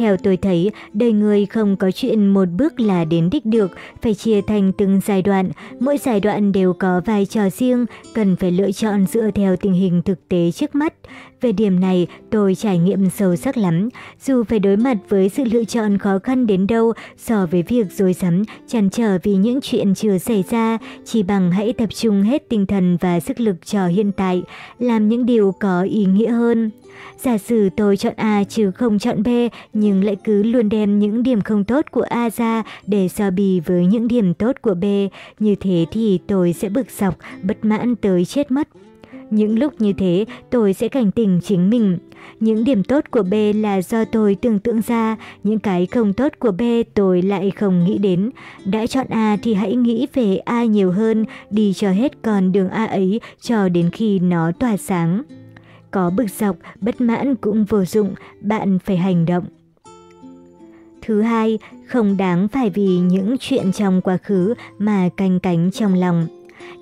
Theo tôi thấy, đời người không có chuyện một bước là đến đích được, phải chia thành từng giai đoạn. Mỗi giai đoạn đều có vai trò riêng, cần phải lựa chọn dựa theo tình hình thực tế trước mắt. Về điểm này, tôi trải nghiệm sâu sắc lắm. Dù phải đối mặt với sự lựa chọn khó khăn đến đâu so với việc dối rắm chăn trở vì những chuyện chưa xảy ra, chỉ bằng hãy tập trung hết tinh thần và sức lực cho hiện tại, làm những điều có ý nghĩa hơn. Giả sử tôi chọn A chứ không chọn B, nhưng lại cứ luôn đem những điểm không tốt của A ra để so bì với những điểm tốt của B, như thế thì tôi sẽ bực dọc, bất mãn tới chết mất. Những lúc như thế, tôi sẽ cảnh tỉnh chính mình. Những điểm tốt của B là do tôi tưởng tượng ra, những cái không tốt của B tôi lại không nghĩ đến. Đã chọn A thì hãy nghĩ về A nhiều hơn, đi cho hết con đường A ấy cho đến khi nó tỏa sáng. Có bực dọc, bất mãn cũng vô dụng, bạn phải hành động. Thứ hai, không đáng phải vì những chuyện trong quá khứ mà canh cánh trong lòng.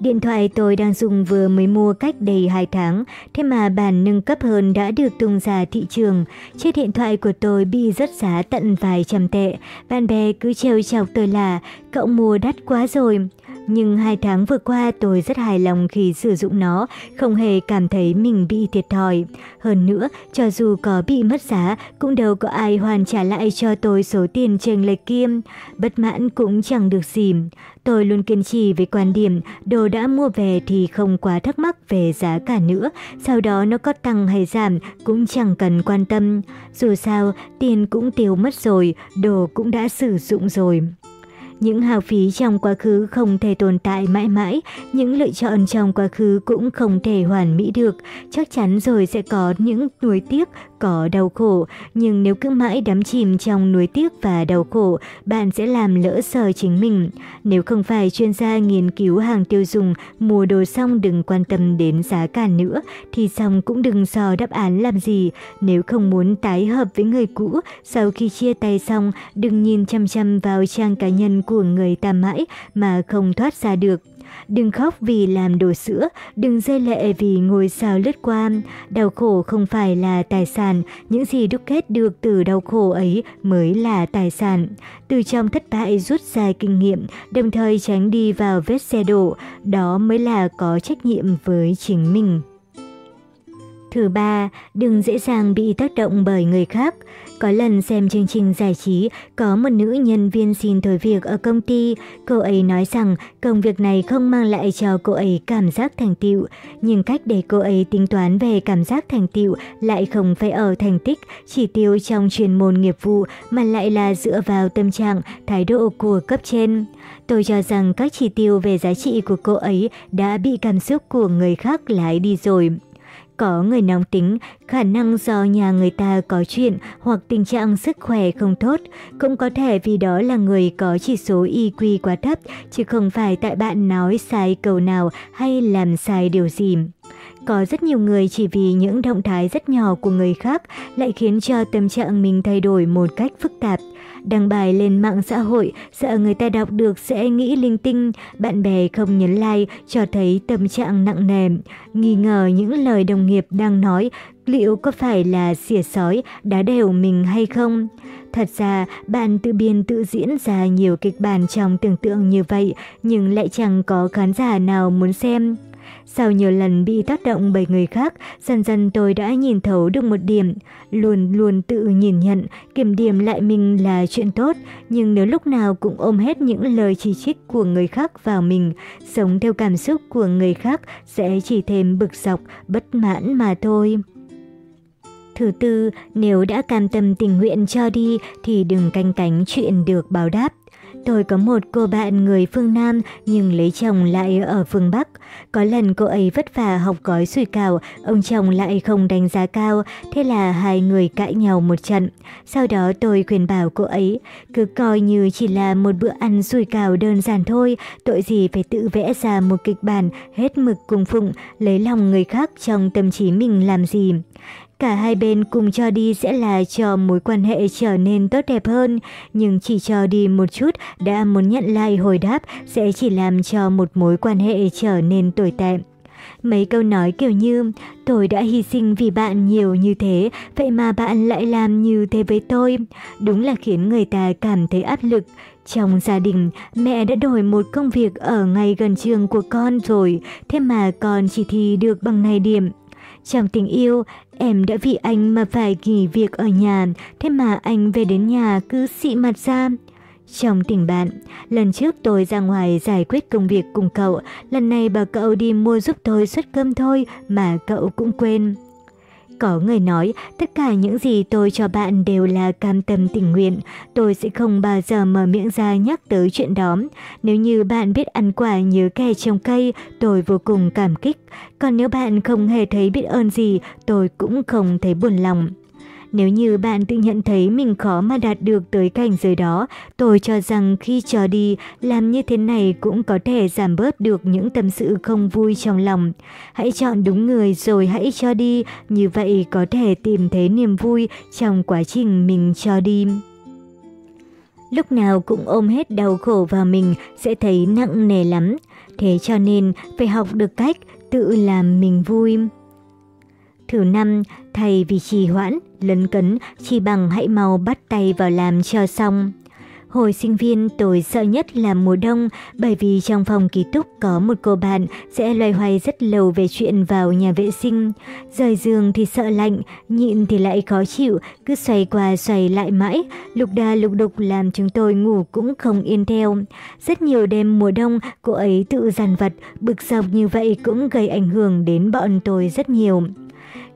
Điện thoại tôi đang dùng vừa mới mua cách đây 2 tháng, thế mà bản nâng cấp hơn đã được tung ra thị trường. Chiếc điện thoại của tôi bị rất giá tận vài trăm tệ. Bạn bè cứ trêu chọc tôi là cậu mua đắt quá rồi. Nhưng hai tháng vừa qua tôi rất hài lòng khi sử dụng nó, không hề cảm thấy mình bị thiệt thòi. Hơn nữa, cho dù có bị mất giá, cũng đâu có ai hoàn trả lại cho tôi số tiền chênh lệch kia. Bất mãn cũng chẳng được gì. Tôi luôn kiên trì với quan điểm đồ đã mua về thì không quá thắc mắc về giá cả nữa, sau đó nó có tăng hay giảm cũng chẳng cần quan tâm. Dù sao, tiền cũng tiêu mất rồi, đồ cũng đã sử dụng rồi. Những hào phí trong quá khứ không thể tồn tại mãi mãi, những lựa chọn trong quá khứ cũng không thể hoàn mỹ được. Chắc chắn rồi sẽ có những nuối tiếc, có đau khổ, nhưng nếu cứ mãi đắm chìm trong nuối tiếc và đau khổ, bạn sẽ làm lỡ sờ chính mình. Nếu không phải chuyên gia nghiên cứu hàng tiêu dùng, mua đồ xong đừng quan tâm đến giá cả nữa, thì xong cũng đừng dò đáp án làm gì. Nếu không muốn tái hợp với người cũ, sau khi chia tay xong, đừng nhìn chăm chăm vào trang cá nhân của người ta mãi mà không thoát ra được. Đừng khóc vì làm đồ sữa, đừng rơi lệ vì ngôi sao lướt qua. Đau khổ không phải là tài sản, những gì đúc kết được từ đau khổ ấy mới là tài sản. Từ trong thất bại rút ra kinh nghiệm, đồng thời tránh đi vào vết xe đổ, đó mới là có trách nhiệm với chính mình. Thứ ba, đừng dễ dàng bị tác động bởi người khác. Có lần xem chương trình giải trí, có một nữ nhân viên xin thôi việc ở công ty. Cô ấy nói rằng công việc này không mang lại cho cô ấy cảm giác thành tựu, nhưng cách để cô ấy tính toán về cảm giác thành tựu lại không phải ở thành tích, chỉ tiêu trong chuyên môn nghiệp vụ mà lại là dựa vào tâm trạng, thái độ của cấp trên. Tôi cho rằng các chỉ tiêu về giá trị của cô ấy đã bị cảm xúc của người khác lái đi rồi. Có người nóng tính, khả năng do nhà người ta có chuyện hoặc tình trạng sức khỏe không tốt, cũng có thể vì đó là người có chỉ số IQ quá thấp, chứ không phải tại bạn nói sai câu nào hay làm sai điều gì. Có rất nhiều người chỉ vì những động thái rất nhỏ của người khác lại khiến cho tâm trạng mình thay đổi một cách phức tạp. Đăng bài lên mạng xã hội, sợ người ta đọc được sẽ nghĩ linh tinh, bạn bè không nhấn like, cho thấy tâm trạng nặng nề. Nghi ngờ những lời đồng nghiệp đang nói, liệu có phải là xỉa sói, đá đều mình hay không? Thật ra, bạn tự biên tự diễn ra nhiều kịch bản trong tưởng tượng như vậy, nhưng lại chẳng có khán giả nào muốn xem. Sau nhiều lần bị tác động bởi người khác, dần dần tôi đã nhìn thấu được một điểm. Luôn luôn tự nhìn nhận, kiểm điểm lại mình là chuyện tốt, nhưng nếu lúc nào cũng ôm hết những lời chỉ trích của người khác vào mình, sống theo cảm xúc của người khác sẽ chỉ thêm bực dọc, bất mãn mà thôi. Thứ tư, nếu đã cam tâm tình nguyện cho đi thì đừng canh cánh chuyện được báo đáp. Tôi có một cô bạn người phương Nam nhưng lấy chồng lại ở phương Bắc. Có lần cô ấy vất vả học gói sủi cảo, ông chồng lại không đánh giá cao, thế là hai người cãi nhau một trận. Sau đó tôi khuyên bảo cô ấy, cứ coi như chỉ là một bữa ăn sủi cảo đơn giản thôi, tội gì phải tự vẽ ra một kịch bản hết mực cung phụng, lấy lòng người khác trong tâm trí mình làm gì. Cả hai bên cùng cho đi sẽ là cho mối quan hệ trở nên tốt đẹp hơn, nhưng chỉ cho đi một chút đã muốn nhận lại hồi đáp sẽ chỉ làm cho một mối quan hệ trở nên tồi tệ. Mấy câu nói kiểu như, tôi đã hy sinh vì bạn nhiều như thế, vậy mà bạn lại làm như thế với tôi. Đúng là khiến người ta cảm thấy áp lực. Trong gia đình, mẹ đã đổi một công việc ở ngay gần trường của con rồi, thế mà con chỉ thi được bằng này điểm. Trong tình yêu, em đã vì anh mà phải nghỉ việc ở nhà, thế mà anh về đến nhà cứ xị mặt ra. Trong tình bạn, lần trước tôi ra ngoài giải quyết công việc cùng cậu, lần này bảo cậu đi mua giúp tôi suất cơm thôi mà cậu cũng quên. Có người nói, tất cả những gì tôi cho bạn đều là cam tâm tình nguyện. Tôi sẽ không bao giờ mở miệng ra nhắc tới chuyện đó. Nếu như bạn biết ăn quả nhớ kè trồng cây, tôi vô cùng cảm kích. Còn nếu bạn không hề thấy biết ơn gì, tôi cũng không thấy buồn lòng. Nếu như bạn tự nhận thấy mình khó mà đạt được tới cảnh giới đó, tôi cho rằng khi cho đi, làm như thế này cũng có thể giảm bớt được những tâm sự không vui trong lòng. Hãy chọn đúng người rồi hãy cho đi, như vậy có thể tìm thấy niềm vui trong quá trình mình cho đi. Lúc nào cũng ôm hết đau khổ vào mình sẽ thấy nặng nề lắm. Thế cho nên phải học được cách tự làm mình vui. Thứ năm, thay vì trì hoãn, lấn cấn, chỉ bằng hãy mau bắt tay vào làm cho xong. Hồi sinh viên tôi sợ nhất là mùa đông bởi vì trong phòng ký túc có một cô bạn sẽ loay hoay rất lâu về chuyện vào nhà vệ sinh. Rời giường thì sợ lạnh, nhịn thì lại khó chịu, cứ xoay qua xoay lại mãi, lục đà lục đục làm chúng tôi ngủ cũng không yên theo. Rất nhiều đêm mùa đông cô ấy tự dằn vặt, bực dọc như vậy cũng gây ảnh hưởng đến bọn tôi rất nhiều.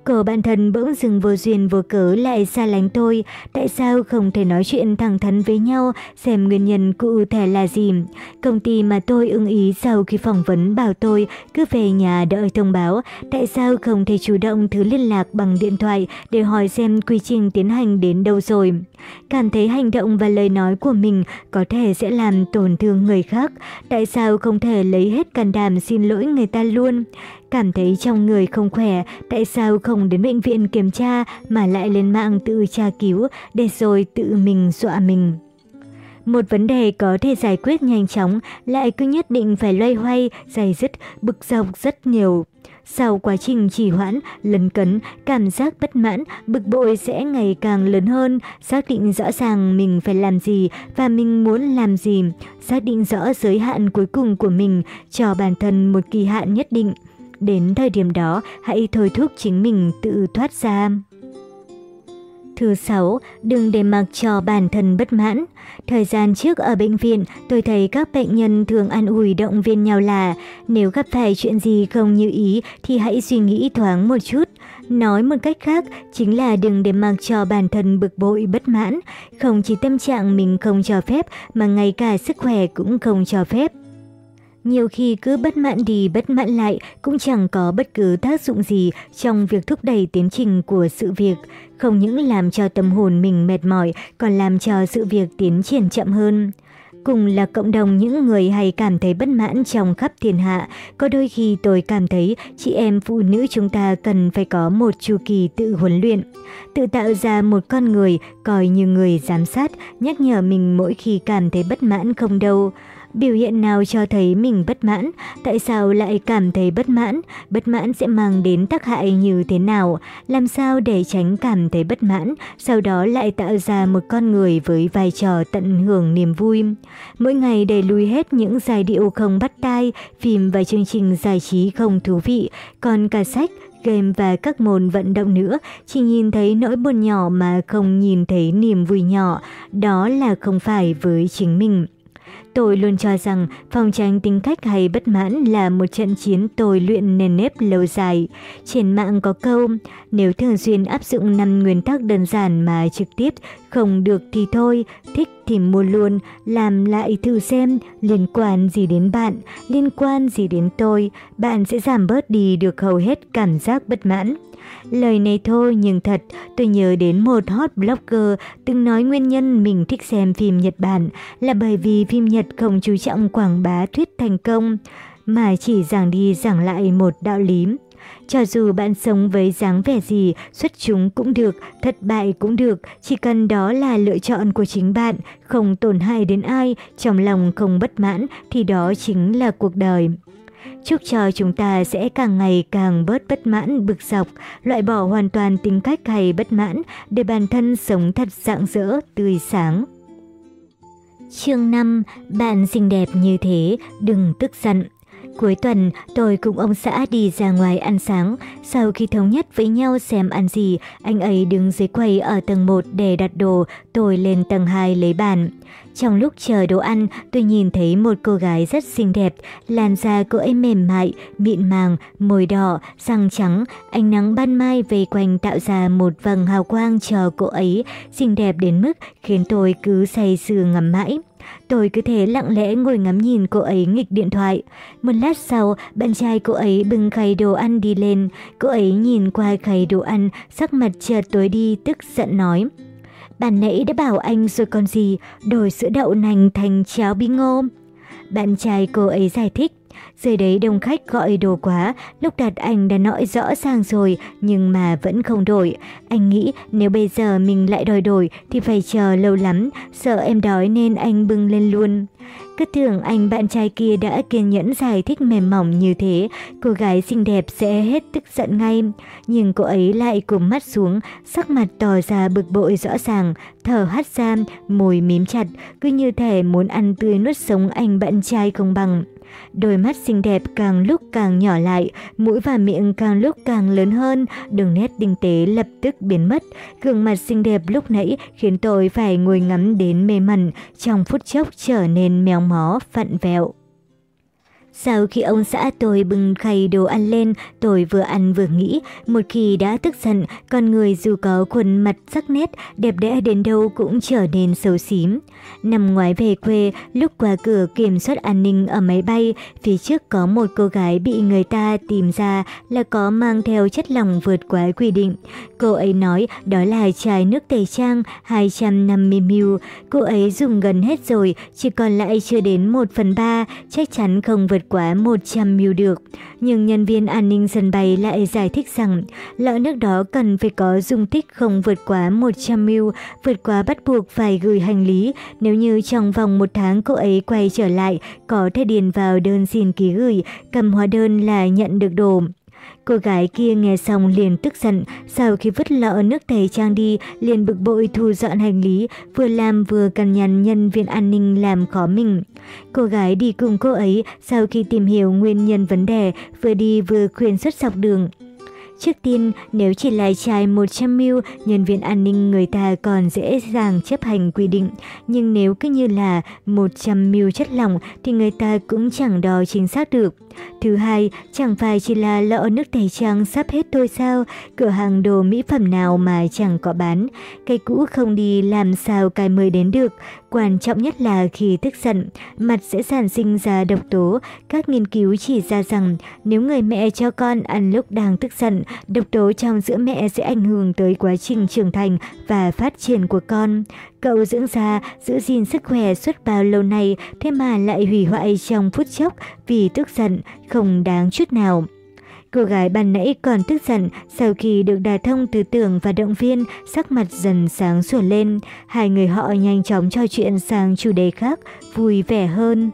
Cô bạn thân bỗng dừng vô duyên vô cớ lại xa lánh tôi, tại sao không thể nói chuyện thẳng thắn với nhau, xem nguyên nhân cụ thể là gì. Công ty mà tôi ưng ý sau khi phỏng vấn bảo tôi cứ về nhà đợi thông báo, tại sao không thể chủ động thứ liên lạc bằng điện thoại để hỏi xem quy trình tiến hành đến đâu rồi. Cảm thấy hành động và lời nói của mình có thể sẽ làm tổn thương người khác, tại sao không thể lấy hết can đảm xin lỗi người ta luôn. Cảm thấy trong người không khỏe, tại sao không đến bệnh viện kiểm tra mà lại lên mạng tự tra cứu để rồi tự mình dọa mình. Một vấn đề có thể giải quyết nhanh chóng lại cứ nhất định phải loay hoay, dày dứt, bực dọc rất nhiều. Sau quá trình trì hoãn, lấn cấn, cảm giác bất mãn, bực bội sẽ ngày càng lớn hơn, xác định rõ ràng mình phải làm gì và mình muốn làm gì, xác định rõ giới hạn cuối cùng của mình, cho bản thân một kỳ hạn nhất định. Đến thời điểm đó, hãy thôi thúc chính mình tự thoát ra. Thứ sáu, đừng để mặc cho bản thân bất mãn. Thời gian trước ở bệnh viện, tôi thấy các bệnh nhân thường an ủi động viên nhau là nếu gặp phải chuyện gì không như ý thì hãy suy nghĩ thoáng một chút. Nói một cách khác chính là đừng để mặc cho bản thân bực bội bất mãn, không chỉ tâm trạng mình không cho phép mà ngay cả sức khỏe cũng không cho phép. Nhiều khi cứ bất mãn đi bất mãn lại cũng chẳng có bất cứ tác dụng gì trong việc thúc đẩy tiến trình của sự việc, không những làm cho tâm hồn mình mệt mỏi còn làm cho sự việc tiến triển chậm hơn. Cùng là cộng đồng những người hay cảm thấy bất mãn trong khắp thiên hạ, có đôi khi tôi cảm thấy chị em phụ nữ chúng ta cần phải có một chu kỳ tự huấn luyện, tự tạo ra một con người coi như người giám sát, nhắc nhở mình mỗi khi cảm thấy bất mãn không đâu. Biểu hiện nào cho thấy mình bất mãn? Tại sao lại cảm thấy bất mãn? Bất mãn sẽ mang đến tác hại như thế nào? Làm sao để tránh cảm thấy bất mãn, sau đó lại tạo ra một con người với vai trò tận hưởng niềm vui? Mỗi ngày đẩy lùi hết những giai điệu không bắt tai, phim và chương trình giải trí không thú vị, còn cả sách, game và các môn vận động nữa, chỉ nhìn thấy nỗi buồn nhỏ mà không nhìn thấy niềm vui nhỏ, đó là không phải với chính mình. Tôi luôn cho rằng phòng tránh tính cách hay bất mãn là một trận chiến tôi luyện nền nếp lâu dài. Trên mạng có câu, nếu thường xuyên áp dụng 5 nguyên tắc đơn giản mà trực tiếp không được thì thôi, thích thì mua luôn, làm lại thử xem liên quan gì đến bạn, liên quan gì đến tôi, bạn sẽ giảm bớt đi được hầu hết cảm giác bất mãn. Lời này thôi nhưng thật, tôi nhớ đến một hot blogger từng nói nguyên nhân mình thích xem phim Nhật Bản là bởi vì phim Nhật không chú trọng quảng bá thuyết thành công, mà chỉ giảng đi giảng lại một đạo lý. Cho dù bạn sống với dáng vẻ gì, xuất chúng cũng được, thất bại cũng được, chỉ cần đó là lựa chọn của chính bạn, không tổn hại đến ai, trong lòng không bất mãn thì đó chính là cuộc đời. Chúc cho chúng ta sẽ càng ngày càng bớt bất mãn, bực dọc, loại bỏ hoàn toàn tính cách hay bất mãn để bản thân sống thật rạng rỡ, tươi sáng. Chương 5. Bạn xinh đẹp như thế, đừng tức giận. Cuối tuần, tôi cùng ông xã đi ra ngoài ăn sáng. Sau khi thống nhất với nhau xem ăn gì, anh ấy đứng dưới quầy ở tầng 1 để đặt đồ, tôi lên tầng 2 lấy bàn. Trong lúc chờ đồ ăn, tôi nhìn thấy một cô gái rất xinh đẹp, làn da cô ấy mềm mại, mịn màng, môi đỏ, răng trắng, ánh nắng ban mai vây quanh tạo ra một vầng hào quang cho cô ấy, xinh đẹp đến mức khiến tôi cứ say sưa ngắm mãi. Tôi cứ thế lặng lẽ ngồi ngắm nhìn cô ấy nghịch điện thoại. Một lát sau, bạn trai cô ấy bưng khay đồ ăn đi lên. Cô ấy nhìn qua khay đồ ăn, sắc mặt chợt tối đi tức giận nói. Bạn nãy đã bảo anh rồi còn gì, đổi sữa đậu nành thành cháo bí ngô. Bạn trai cô ấy giải thích. Dưới đấy đông khách gọi đồ quá, lúc đặt anh đã nói rõ ràng rồi nhưng mà vẫn không đổi. Anh nghĩ nếu bây giờ mình lại đòi đổi thì phải chờ lâu lắm, sợ em đói nên anh bưng lên luôn. Cứ tưởng anh bạn trai kia đã kiên nhẫn giải thích mềm mỏng như thế, cô gái xinh đẹp sẽ hết tức giận ngay. Nhưng cô ấy lại cùng mắt xuống, sắc mặt tỏ ra bực bội rõ ràng, thở hắt ra, môi mím chặt, cứ như thể muốn ăn tươi nuốt sống anh bạn trai không bằng. Đôi mắt xinh đẹp càng lúc càng nhỏ lại, mũi và miệng càng lúc càng lớn hơn, đường nét tinh tế lập tức biến mất. Gương mặt xinh đẹp lúc nãy khiến tôi phải ngồi ngắm đến mê mẩn, trong phút chốc trở nên méo mó, phận vẹo. Sau khi ông xã tôi bưng khay đồ ăn lên, tôi vừa ăn vừa nghĩ, một khi đã tức giận, con người dù có khuôn mặt sắc nét, đẹp đẽ đến đâu cũng trở nên xấu xím. Năm ngoái về quê, lúc qua cửa kiểm soát an ninh ở máy bay, phía trước có một cô gái bị người ta tìm ra là có mang theo chất lỏng vượt quá quy định. Cô ấy nói đó là chai nước tẩy trang 250ml. Cô ấy dùng gần hết rồi, chỉ còn lại chưa đến 1 phần 3, chắc chắn không vượt quá 100 mil được. Nhưng nhân viên an ninh sân bay lại giải thích rằng lọ nước đó cần phải có dung tích không vượt quá 100 mil, vượt quá bắt buộc phải gửi hành lý. Nếu như trong vòng một tháng cô ấy quay trở lại, có thể điền vào đơn xin ký gửi, cầm hóa đơn là nhận được đồ. Cô gái kia nghe xong liền tức giận, sau khi vứt lọ nước tẩy trang đi, liền bực bội thu dọn hành lý, vừa làm vừa cằn nhằn nhân viên an ninh làm khó mình. Cô gái đi cùng cô ấy, sau khi tìm hiểu nguyên nhân vấn đề, vừa đi vừa khuyên xuất dọc đường. Trước tiên, nếu chỉ là chai 100ml, nhân viên an ninh người ta còn dễ dàng chấp hành quy định. Nhưng nếu cứ như là 100ml chất lỏng thì người ta cũng chẳng đo chính xác được. Thứ hai, chẳng phải chỉ là lọ nước tẩy trang sắp hết thôi sao? Cửa hàng đồ mỹ phẩm nào mà chẳng có bán. Cái cũ không đi làm sao cái mới đến được. Quan trọng nhất là khi tức giận, mặt sẽ sản sinh ra độc tố. Các nghiên cứu chỉ ra rằng nếu người mẹ cho con ăn lúc đang tức giận, độc tố trong sữa mẹ sẽ ảnh hưởng tới quá trình trưởng thành và phát triển của con. Cậu dưỡng già, giữ gìn sức khỏe suốt bao lâu nay, thế mà lại hủy hoại trong phút chốc vì tức giận, không đáng chút nào. Cô gái ban nãy còn tức giận, sau khi được đà thông tư tưởng và động viên, sắc mặt dần sáng sủa lên. Hai người họ nhanh chóng trò chuyện sang chủ đề khác, vui vẻ hơn.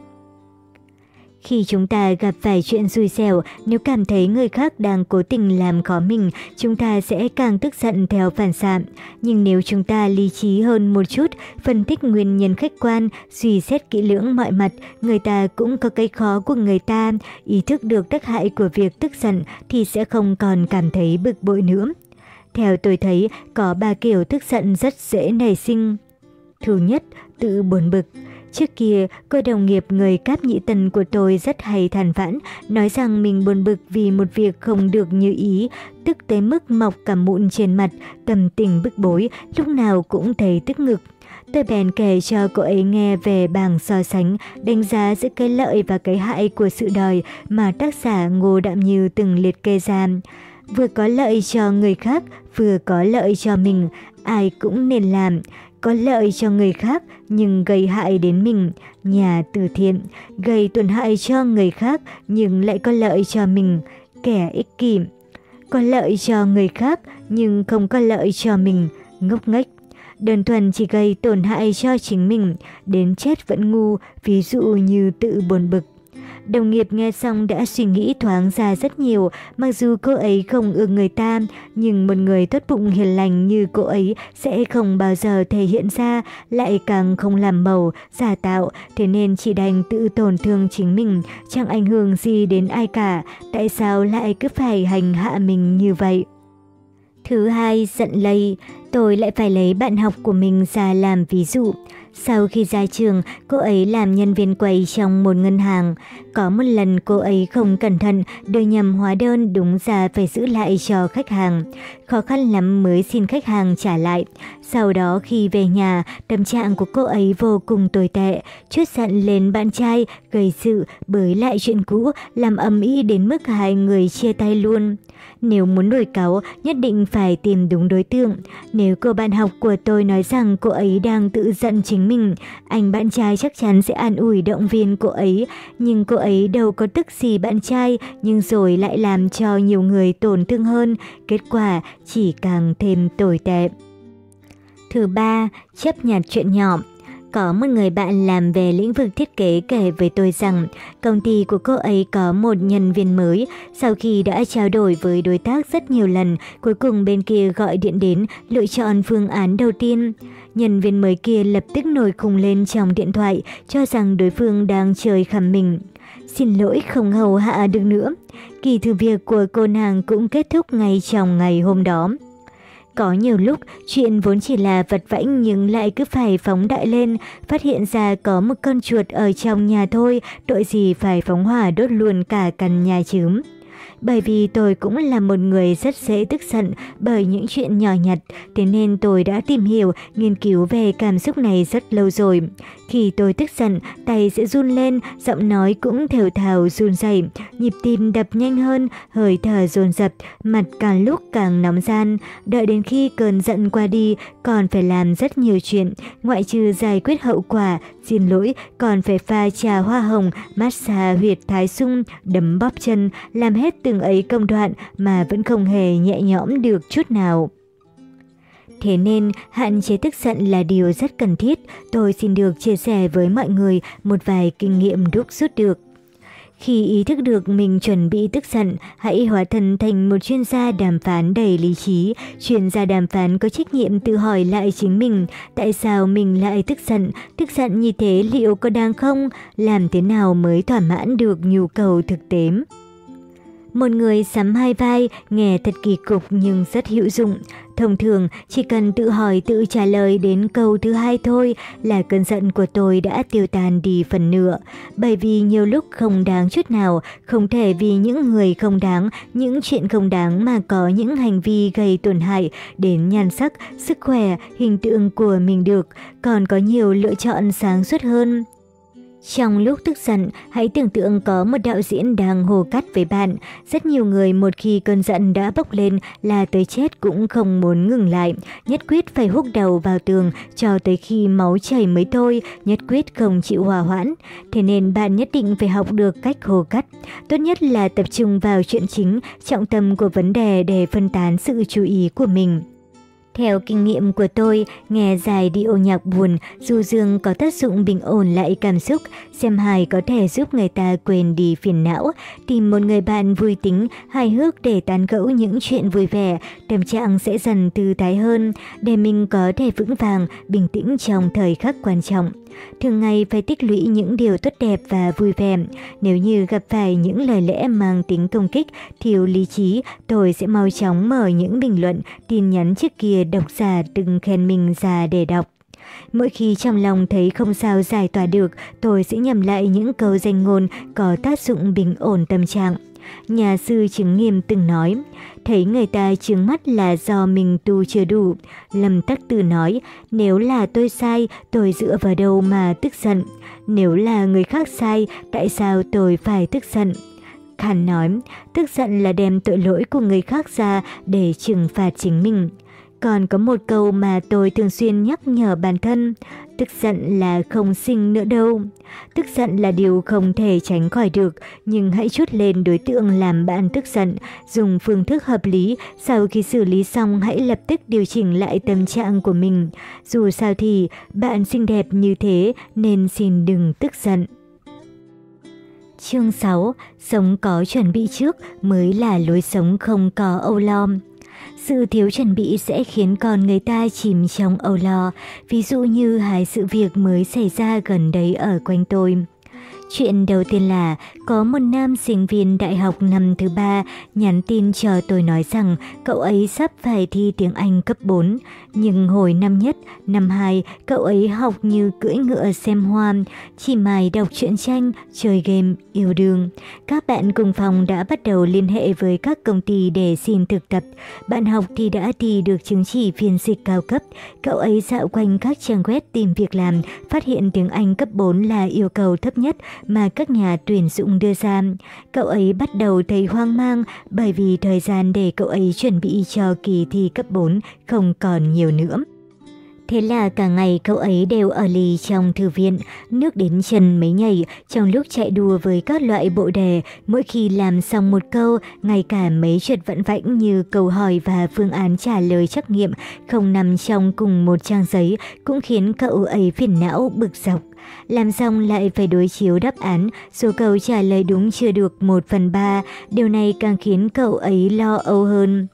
Khi chúng ta gặp phải chuyện xui xẻo, nếu cảm thấy người khác đang cố tình làm khó mình, chúng ta sẽ càng tức giận theo phản xạ. Nhưng nếu chúng ta lý trí hơn một chút, phân tích nguyên nhân khách quan, suy xét kỹ lưỡng mọi mặt, người ta cũng có cái khó của người ta, ý thức được tác hại của việc tức giận thì sẽ không còn cảm thấy bực bội nữa. Theo tôi thấy, có ba kiểu tức giận rất dễ nảy sinh. Thứ nhất, tự buồn bực. Trước kia, cô đồng nghiệp người cáp nhị tần của tôi rất hay than vãn, nói rằng mình buồn bực vì một việc không được như ý, tức tới mức mọc cả mụn trên mặt, tâm tình bức bối, lúc nào cũng thấy tức ngực. Tôi bèn kể cho cô ấy nghe về bảng so sánh, đánh giá giữa cái lợi và cái hại của sự đời mà tác giả Ngô Đạm Như từng liệt kê ra. Vừa có lợi cho người khác, vừa có lợi cho mình, ai cũng nên làm có lợi cho người khác nhưng gây hại đến mình, nhà từ thiện, gây tổn hại cho người khác nhưng lại có lợi cho mình, kẻ ích kỷ. Có lợi cho người khác nhưng không có lợi cho mình, ngốc nghếch. Đơn thuần chỉ gây tổn hại cho chính mình, đến chết vẫn ngu, ví dụ như tự buồn bực. Đồng nghiệp nghe xong đã suy nghĩ thoáng ra rất nhiều, mặc dù cô ấy không ưa người ta, nhưng một người tốt bụng hiền lành như cô ấy sẽ không bao giờ thể hiện ra, lại càng không làm màu, giả tạo, thế nên chỉ đành tự tổn thương chính mình, chẳng ảnh hưởng gì đến ai cả, tại sao lại cứ phải hành hạ mình như vậy? Thứ hai, giận lây, tôi lại phải lấy bạn học của mình ra làm ví dụ. Sau khi ra trường, cô ấy làm nhân viên quầy trong một ngân hàng. Có một lần cô ấy không cẩn thận đưa nhầm hóa đơn đúng ra phải giữ lại cho khách hàng. Khó khăn lắm mới xin khách hàng trả lại. Sau đó khi về nhà, tâm trạng của cô ấy vô cùng tồi tệ. Chút giận lên bạn trai, gây sự, bới lại chuyện cũ, làm ầm ĩ đến mức hai người chia tay luôn. Nếu muốn nổi cáo, nhất định phải tìm đúng đối tượng. Nếu cô bạn học của tôi nói rằng cô ấy đang tự giận chính mình, anh bạn trai chắc chắn sẽ an ủi động viên cô ấy. Nhưng cô ấy đâu có tức gì bạn trai, nhưng rồi lại làm cho nhiều người tổn thương hơn. Kết quả chỉ càng thêm tồi tệ. Thứ ba, chấp nhặt chuyện nhỏ. Có một người bạn làm về lĩnh vực thiết kế kể với tôi rằng công ty của cô ấy có một nhân viên mới. Sau khi đã trao đổi với đối tác rất nhiều lần, cuối cùng bên kia gọi điện đến lựa chọn phương án đầu tiên. Nhân viên mới kia lập tức nổi khùng lên trong điện thoại, cho rằng đối phương đang chơi khăm mình. Xin lỗi không hầu hạ được nữa. Kỳ thử việc của cô nàng cũng kết thúc ngay trong ngày hôm đó. Có nhiều lúc, chuyện vốn chỉ là vật vãnh nhưng lại cứ phải phóng đại lên, phát hiện ra có một con chuột ở trong nhà thôi, tội gì phải phóng hỏa đốt luôn cả căn nhà chứ. Bởi vì tôi cũng là một người rất dễ tức giận bởi những chuyện nhỏ nhặt, thế nên tôi đã tìm hiểu, nghiên cứu về cảm xúc này rất lâu rồi. Khi tôi tức giận, tay sẽ run lên, giọng nói cũng thều thào run rẩy, nhịp tim đập nhanh hơn, hơi thở dồn dập, mặt càng lúc càng nóng gian. Đợi đến khi cơn giận qua đi, còn phải làm rất nhiều chuyện, ngoại trừ giải quyết hậu quả, xin lỗi, còn phải pha trà hoa hồng, massage huyệt thái sung, đấm bóp chân, làm hết từng ấy công đoạn mà vẫn không hề nhẹ nhõm được chút nào. Thế nên, hạn chế tức giận là điều rất cần thiết. Tôi xin được chia sẻ với mọi người một vài kinh nghiệm đúc rút được. Khi ý thức được mình chuẩn bị tức giận, hãy hóa thân thành một chuyên gia đàm phán đầy lý trí. Chuyên gia đàm phán có trách nhiệm tự hỏi lại chính mình, tại sao mình lại tức giận, tức giận như thế liệu có đáng không, làm thế nào mới thỏa mãn được nhu cầu thực tế. Một người sắm hai vai, nghe thật kỳ cục nhưng rất hữu dụng. Thông thường, chỉ cần tự hỏi tự trả lời đến câu thứ hai thôi là cơn giận của tôi đã tiêu tan đi phần nửa. Bởi vì nhiều lúc không đáng chút nào, không thể vì những người không đáng, những chuyện không đáng mà có những hành vi gây tổn hại đến nhan sắc, sức khỏe, hình tượng của mình được, còn có nhiều lựa chọn sáng suốt hơn. Trong lúc tức giận, hãy tưởng tượng có một đạo diễn đang hồ cắt với bạn. Rất nhiều người một khi cơn giận đã bốc lên là tới chết cũng không muốn ngừng lại. Nhất quyết phải húc đầu vào tường cho tới khi máu chảy mới thôi, nhất quyết không chịu hòa hoãn. Thế nên bạn nhất định phải học được cách hồ cắt. Tốt nhất là tập trung vào chuyện chính, trọng tâm của vấn đề để phân tán sự chú ý của mình. Theo kinh nghiệm của tôi, nghe dài điệu nhạc buồn, du dương có tác dụng bình ổn lại cảm xúc, xem hài có thể giúp người ta quên đi phiền não, tìm một người bạn vui tính, hài hước để tán gẫu những chuyện vui vẻ, tâm trạng sẽ dần thư thái hơn, để mình có thể vững vàng, bình tĩnh trong thời khắc quan trọng. Thường ngày phải tích lũy những điều tốt đẹp và vui vẻ. Nếu như gặp phải những lời lẽ mang tính công kích, thiếu lý trí, tôi sẽ mau chóng mở những bình luận, tin nhắn trước kia độc giả từng khen mình ra để đọc. Mỗi khi trong lòng thấy không sao giải tỏa được, tôi sẽ nhầm lại những câu danh ngôn có tác dụng bình ổn tâm trạng. Nhà sư chứng nghiêm từng nói, thấy người ta chứng mắt là do mình tu chưa đủ. Lâm Tắc Tử nói, nếu là tôi sai, tôi dựa vào đâu mà tức giận. Nếu là người khác sai, tại sao tôi phải tức giận? Khan nói, tức giận là đem tội lỗi của người khác ra để trừng phạt chính mình. Còn có một câu mà tôi thường xuyên nhắc nhở bản thân, tức giận là không sinh nữa đâu. Tức giận là điều không thể tránh khỏi được, nhưng hãy chút lên đối tượng làm bạn tức giận, dùng phương thức hợp lý, sau khi xử lý xong hãy lập tức điều chỉnh lại tâm trạng của mình. Dù sao thì, bạn xinh đẹp như thế nên xin đừng tức giận. Chương 6. Sống có chuẩn bị trước mới là lối sống không có âu lo. Sự thiếu chuẩn bị sẽ khiến con người ta chìm trong âu lo, ví dụ như hai sự việc mới xảy ra gần đấy ở quanh tôi. Chuyện đầu tiên là có một nam sinh viên đại học năm thứ ba nhắn tin cho tôi nói rằng cậu ấy sắp phải thi tiếng Anh cấp 4. Nhưng hồi năm nhất, năm 2, cậu ấy học như cưỡi ngựa xem hoa, chỉ mài đọc truyện tranh, chơi game, yêu đương. Các bạn cùng phòng đã bắt đầu liên hệ với các công ty để xin thực tập. Bạn học thì đã thi được chứng chỉ phiên dịch cao cấp. Cậu ấy dạo quanh các trang web tìm việc làm, phát hiện tiếng Anh cấp 4 là yêu cầu thấp nhất mà các nhà tuyển dụng đưa ra. Cậu ấy bắt đầu thấy hoang mang bởi vì thời gian để cậu ấy chuẩn bị cho kỳ thi cấp 4 không còn nhiều nữa. Thế là cả ngày cậu ấy đều ở lì trong thư viện, nước đến chân mấy nhảy, trong lúc chạy đùa với các loại bộ đề, mỗi khi làm xong một câu, ngay cả mấy trượt vặn vãnh như câu hỏi và phương án trả lời trắc nghiệm không nằm trong cùng một trang giấy cũng khiến cậu ấy phiền não bực dọc. Làm xong lại phải đối chiếu đáp án, số câu trả lời đúng chưa được 1 phần 3, điều này càng khiến cậu ấy lo âu hơn.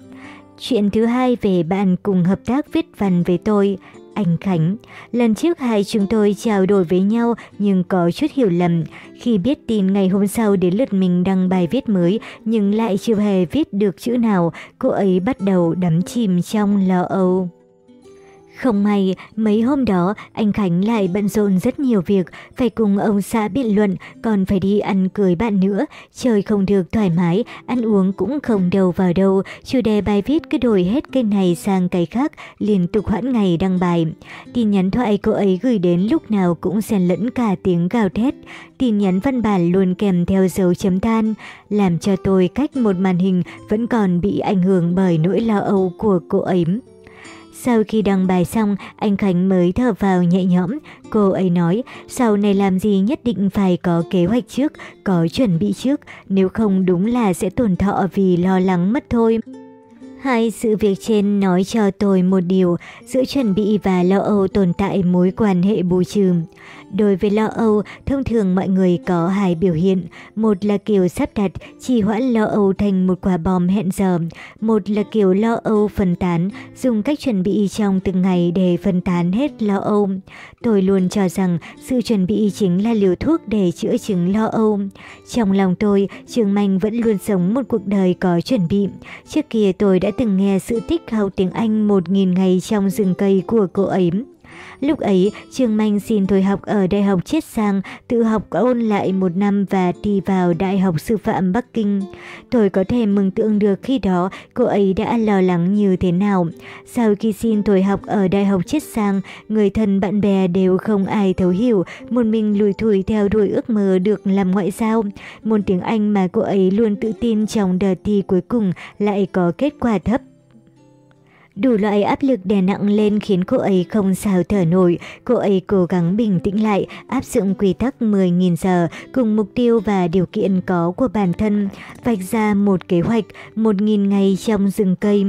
Chuyện thứ hai về bạn cùng hợp tác viết văn với tôi, anh Khánh. Lần trước hai chúng tôi trao đổi với nhau nhưng có chút hiểu lầm. Khi biết tin ngày hôm sau đến lượt mình đăng bài viết mới nhưng lại chưa hề viết được chữ nào, cô ấy bắt đầu đắm chìm trong lo âu. Không may, mấy hôm đó anh Khánh lại bận rộn rất nhiều việc, phải cùng ông xã biện luận, còn phải đi ăn cưới bạn nữa. Trời không được thoải mái, ăn uống cũng không đầu vào đâu, chủ đề bài viết cứ đổi hết cái này sang cái khác, liên tục hoãn ngày đăng bài. Tin nhắn thoại cô ấy gửi đến lúc nào cũng xen lẫn cả tiếng gào thét. Tin nhắn văn bản luôn kèm theo dấu chấm than, làm cho tôi cách một màn hình vẫn còn bị ảnh hưởng bởi nỗi lo âu của cô ấy. Sau khi đăng bài xong, anh Khánh mới thở vào nhẹ nhõm. Cô ấy nói, sau này làm gì nhất định phải có kế hoạch trước, có chuẩn bị trước, nếu không đúng là sẽ tổn thọ vì lo lắng mất thôi. Hai sự việc trên nói cho tôi một điều, giữa chuẩn bị và lo âu tồn tại mối quan hệ bù trừ. Đối với lo âu, thông thường mọi người có hai biểu hiện. Một là kiểu sắp đặt, trì hoãn lo âu thành một quả bom hẹn giờ. Một là kiểu lo âu phân tán, dùng cách chuẩn bị trong từng ngày để phân tán hết lo âu. Tôi luôn cho rằng sự chuẩn bị chính là liều thuốc để chữa chứng lo âu. Trong lòng tôi, Trường Manh vẫn luôn sống một cuộc đời có chuẩn bị. Trước kia tôi đã từng nghe sự tích học tiếng Anh một nghìn ngày trong rừng cây của cô ấy. Lúc ấy, Trương Manh xin thôi học ở Đại học Chiết Giang, tự học ôn lại một năm và đi vào Đại học Sư phạm Bắc Kinh. Tôi có thể mừng tượng được khi đó cô ấy đã lo lắng như thế nào. Sau khi xin thôi học ở Đại học Chiết Giang, người thân bạn bè đều không ai thấu hiểu, một mình lùi thủi theo đuổi ước mơ được làm ngoại giao. Môn tiếng Anh mà cô ấy luôn tự tin trong đợt thi cuối cùng lại có kết quả thấp. Đủ loại áp lực đè nặng lên khiến cô ấy không sao thở nổi. Cô ấy cố gắng bình tĩnh lại, áp dụng quy tắc 10.000 giờ cùng mục tiêu và điều kiện có của bản thân, vạch ra một kế hoạch 1.000 ngày trong rừng cây.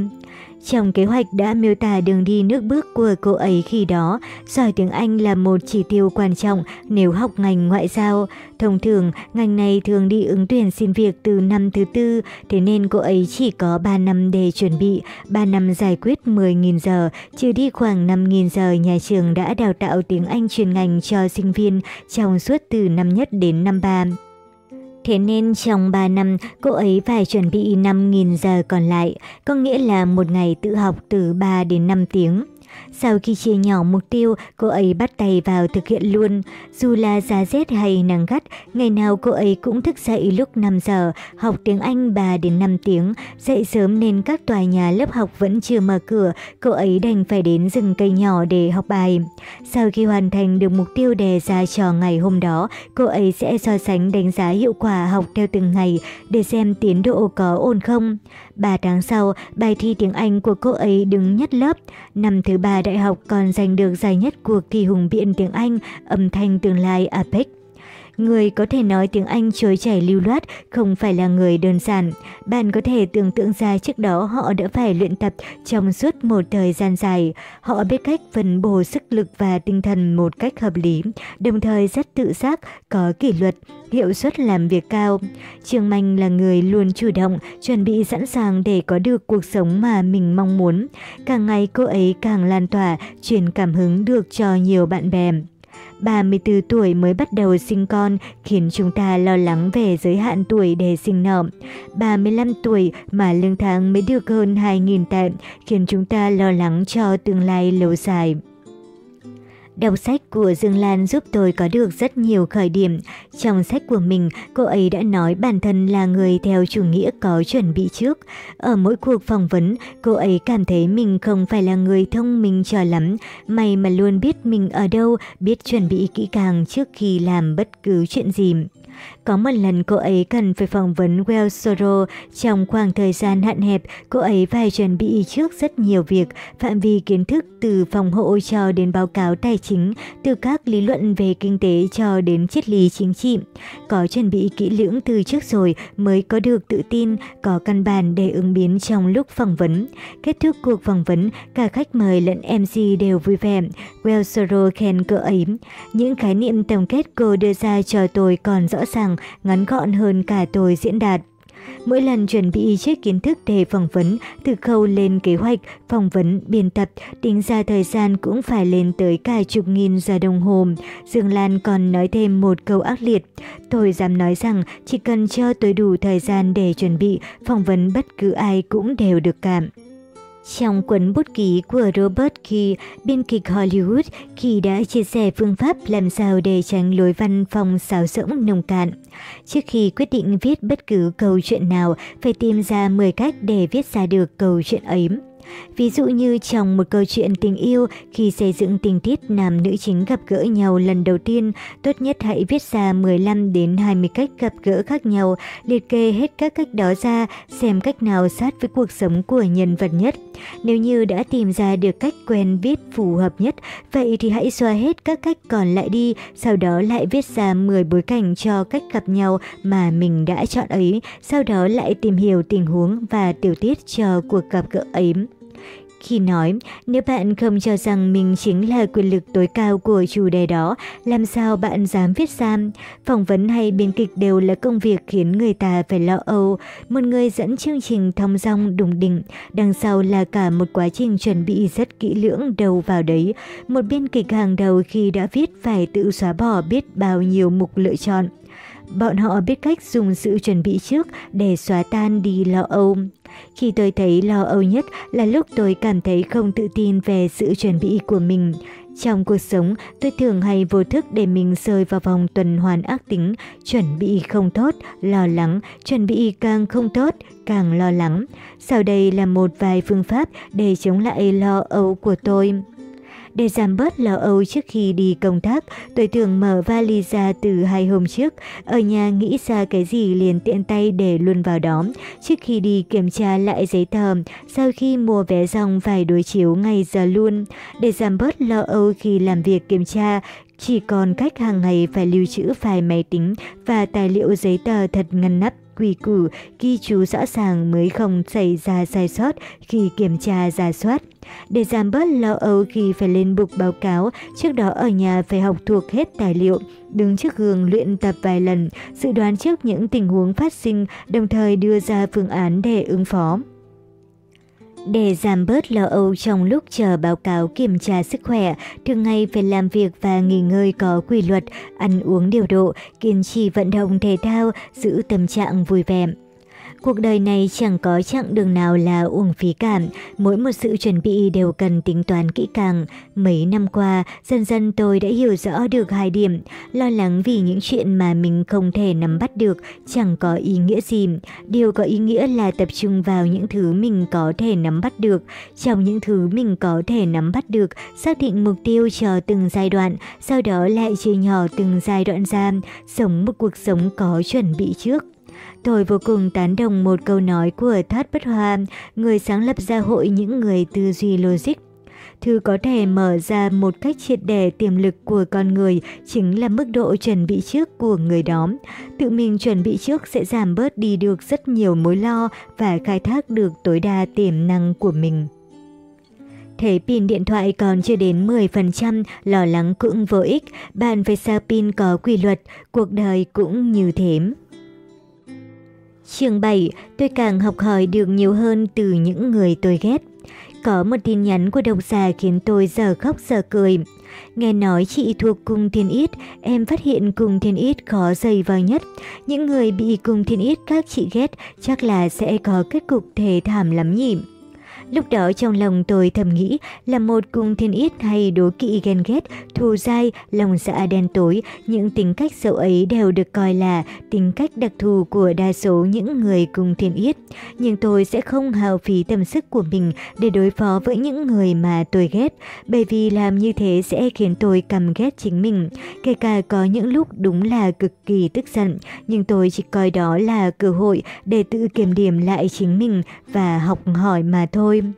Trong kế hoạch đã miêu tả đường đi nước bước của cô ấy khi đó, giỏi tiếng Anh là một chỉ tiêu quan trọng nếu học ngành ngoại giao. Thông thường, ngành này thường đi ứng tuyển xin việc từ năm thứ tư, thế nên cô ấy chỉ có 3 năm để chuẩn bị, 3 năm giải quyết 10.000 giờ, trừ đi khoảng 5.000 giờ nhà trường đã đào tạo tiếng Anh chuyên ngành cho sinh viên trong suốt từ năm nhất đến năm ba. Thế nên trong 3 năm, cô ấy phải chuẩn bị 5.000 giờ còn lại, có nghĩa là một ngày tự học từ 3 đến 5 tiếng. Sau khi chia nhỏ mục tiêu, cô ấy bắt tay vào thực hiện luôn. Dù là giá rét hay nắng gắt, ngày nào cô ấy cũng thức dậy lúc 5 giờ, học tiếng Anh 3 đến 5 tiếng. Dậy sớm nên các tòa nhà lớp học vẫn chưa mở cửa, cô ấy đành phải đến rừng cây nhỏ để học bài. Sau khi hoàn thành được mục tiêu đề ra cho ngày hôm đó, cô ấy sẽ so sánh đánh giá hiệu quả học theo từng ngày để xem tiến độ có ổn không. 3 tháng sau, bài thi tiếng Anh của cô ấy đứng nhất lớp. Năm thứ ba đại học còn giành được giải nhất cuộc thi hùng biện tiếng Anh âm thanh tương lai APEC. Người có thể nói tiếng Anh trôi chảy lưu loát không phải là người đơn giản. Bạn có thể tưởng tượng ra trước đó họ đã phải luyện tập trong suốt một thời gian dài. Họ biết cách phân bổ sức lực và tinh thần một cách hợp lý, đồng thời rất tự giác, có kỷ luật, hiệu suất làm việc cao. Trương Manh là người luôn chủ động, chuẩn bị sẵn sàng để có được cuộc sống mà mình mong muốn. Càng ngày cô ấy càng lan tỏa, truyền cảm hứng được cho nhiều bạn bè. 34 tuổi mới bắt đầu sinh con, khiến chúng ta lo lắng về giới hạn tuổi để sinh nợ. 35 tuổi mà lương tháng mới được hơn 2.000 tệ, khiến chúng ta lo lắng cho tương lai lâu dài. Đọc sách của Dương Lan giúp tôi có được rất nhiều khởi điểm. Trong sách của mình, cô ấy đã nói bản thân là người theo chủ nghĩa có chuẩn bị trước. Ở mỗi cuộc phỏng vấn, cô ấy cảm thấy mình không phải là người thông minh cho lắm. May mà luôn biết mình ở đâu, biết chuẩn bị kỹ càng trước khi làm bất cứ chuyện gì. Có một lần cô ấy cần phải phỏng vấn Wells Soro trong khoảng thời gian hạn hẹp, cô ấy phải chuẩn bị trước rất nhiều việc, phạm vi kiến thức từ phòng hộ cho đến báo cáo tài chính, từ các lý luận về kinh tế cho đến triết lý chính trị. Có chuẩn bị kỹ lưỡng từ trước rồi mới có được tự tin, có căn bản để ứng biến trong lúc phỏng vấn. Kết thúc cuộc phỏng vấn, cả khách mời lẫn MC đều vui vẻ. Wells Soro khen cô ấy. Những khái niệm tổng kết cô đưa ra cho tôi còn rõ ràng, ngắn gọn hơn cả tôi diễn đạt. Mỗi lần chuẩn bị chiếc kiến thức để phỏng vấn, từ khâu lên kế hoạch, phỏng vấn, biên tập, tính ra thời gian cũng phải lên tới cả chục nghìn giờ đồng hồ. Dương Lan còn nói thêm một câu ác liệt. Tôi dám nói rằng chỉ cần cho tôi đủ thời gian để chuẩn bị, phỏng vấn bất cứ ai cũng đều được cảm. Trong cuốn bút ký của Robert Key, biên kịch Hollywood, Key đã chia sẻ phương pháp làm sao để tránh lối văn phòng xáo rỗng nông cạn. Trước khi quyết định viết bất cứ câu chuyện nào, phải tìm ra 10 cách để viết ra được câu chuyện ấy. Ví dụ như trong một câu chuyện tình yêu, khi xây dựng tình tiết nam nữ chính gặp gỡ nhau lần đầu tiên, tốt nhất hãy viết ra 15 đến 20 cách gặp gỡ khác nhau, liệt kê hết các cách đó ra, xem cách nào sát với cuộc sống của nhân vật nhất. Nếu như đã tìm ra được cách quen viết phù hợp nhất, vậy thì hãy xóa hết các cách còn lại đi, sau đó lại viết ra 10 bối cảnh cho cách gặp nhau mà mình đã chọn ấy, sau đó lại tìm hiểu tình huống và tiểu tiết cho cuộc gặp gỡ ấy khi nói nếu bạn không cho rằng mình chính là quyền lực tối cao của chủ đề đó, làm sao bạn dám viết ra? Phỏng vấn hay biên kịch đều là công việc khiến người ta phải lo âu. Một người dẫn chương trình thong dong đùng đỉnh, đằng sau là cả một quá trình chuẩn bị rất kỹ lưỡng đầu vào đấy. Một biên kịch hàng đầu khi đã viết phải tự xóa bỏ biết bao nhiêu mục lựa chọn. Bọn họ biết cách dùng sự chuẩn bị trước để xóa tan đi lo âu. Khi tôi thấy lo âu nhất là lúc tôi cảm thấy không tự tin về sự chuẩn bị của mình. Trong cuộc sống, tôi thường hay vô thức để mình rơi vào vòng tuần hoàn ác tính, chuẩn bị không tốt, lo lắng, chuẩn bị càng không tốt, càng lo lắng. Sau đây là một vài phương pháp để chống lại lo âu của tôi. Để giảm bớt lo âu trước khi đi công tác, tôi thường mở vali ra từ hai hôm trước. Ở nhà nghĩ ra cái gì liền tiện tay để luôn vào đó. Trước khi đi kiểm tra lại giấy tờ, sau khi mua vé dòng phải đối chiếu ngày giờ luôn. Để giảm bớt lo âu khi làm việc kiểm tra, chỉ còn cách hàng ngày phải lưu trữ file máy tính và tài liệu giấy tờ thật ngăn nắp quy củ, ghi chú rõ ràng mới không xảy ra sai sót khi kiểm tra giả soát. Để giảm bớt lo âu khi phải lên bục báo cáo, trước đó ở nhà phải học thuộc hết tài liệu, đứng trước gương luyện tập vài lần, dự đoán trước những tình huống phát sinh, đồng thời đưa ra phương án để ứng phó. Để giảm bớt lo âu trong lúc chờ báo cáo kiểm tra sức khỏe, thường ngày phải làm việc và nghỉ ngơi có quy luật, ăn uống điều độ, kiên trì vận động thể thao, giữ tâm trạng vui vẻ. Cuộc đời này chẳng có chặng đường nào là uổng phí cả, mỗi một sự chuẩn bị đều cần tính toán kỹ càng. Mấy năm qua, dần dần tôi đã hiểu rõ được hai điểm, lo lắng vì những chuyện mà mình không thể nắm bắt được chẳng có ý nghĩa gì. Điều có ý nghĩa là tập trung vào những thứ mình có thể nắm bắt được. Trong những thứ mình có thể nắm bắt được, xác định mục tiêu cho từng giai đoạn, sau đó lại chia nhỏ từng giai đoạn ra, sống một cuộc sống có chuẩn bị trước. Tôi vô cùng tán đồng một câu nói của Thát Bất Hoa, người sáng lập ra hội những người tư duy logic. Thứ có thể mở ra một cách triệt để tiềm lực của con người chính là mức độ chuẩn bị trước của người đó. Tự mình chuẩn bị trước sẽ giảm bớt đi được rất nhiều mối lo và khai thác được tối đa tiềm năng của mình. Thế pin điện thoại còn chưa đến 10%, lo lắng cũng vô ích, bạn phải sao pin có quy luật, cuộc đời cũng như thế. Chương 7, tôi càng học hỏi được nhiều hơn từ những người tôi ghét. Có một tin nhắn của độc giả khiến tôi giờ khóc giờ cười. Nghe nói chị thuộc cung thiên ít, em phát hiện cung thiên ít khó dày vào nhất. Những người bị cung thiên ít các chị ghét chắc là sẽ có kết cục thề thảm lắm nhỉ. Lúc đó trong lòng tôi thầm nghĩ là một cung thiên ít hay đố kỵ ghen ghét, thù dai, lòng dạ đen tối, những tính cách xấu ấy đều được coi là tính cách đặc thù của đa số những người cung thiên ít. Nhưng tôi sẽ không hào phí tâm sức của mình để đối phó với những người mà tôi ghét, bởi vì làm như thế sẽ khiến tôi căm ghét chính mình. Kể cả có những lúc đúng là cực kỳ tức giận, nhưng tôi chỉ coi đó là cơ hội để tự kiểm điểm lại chính mình và học hỏi mà thôi tôi.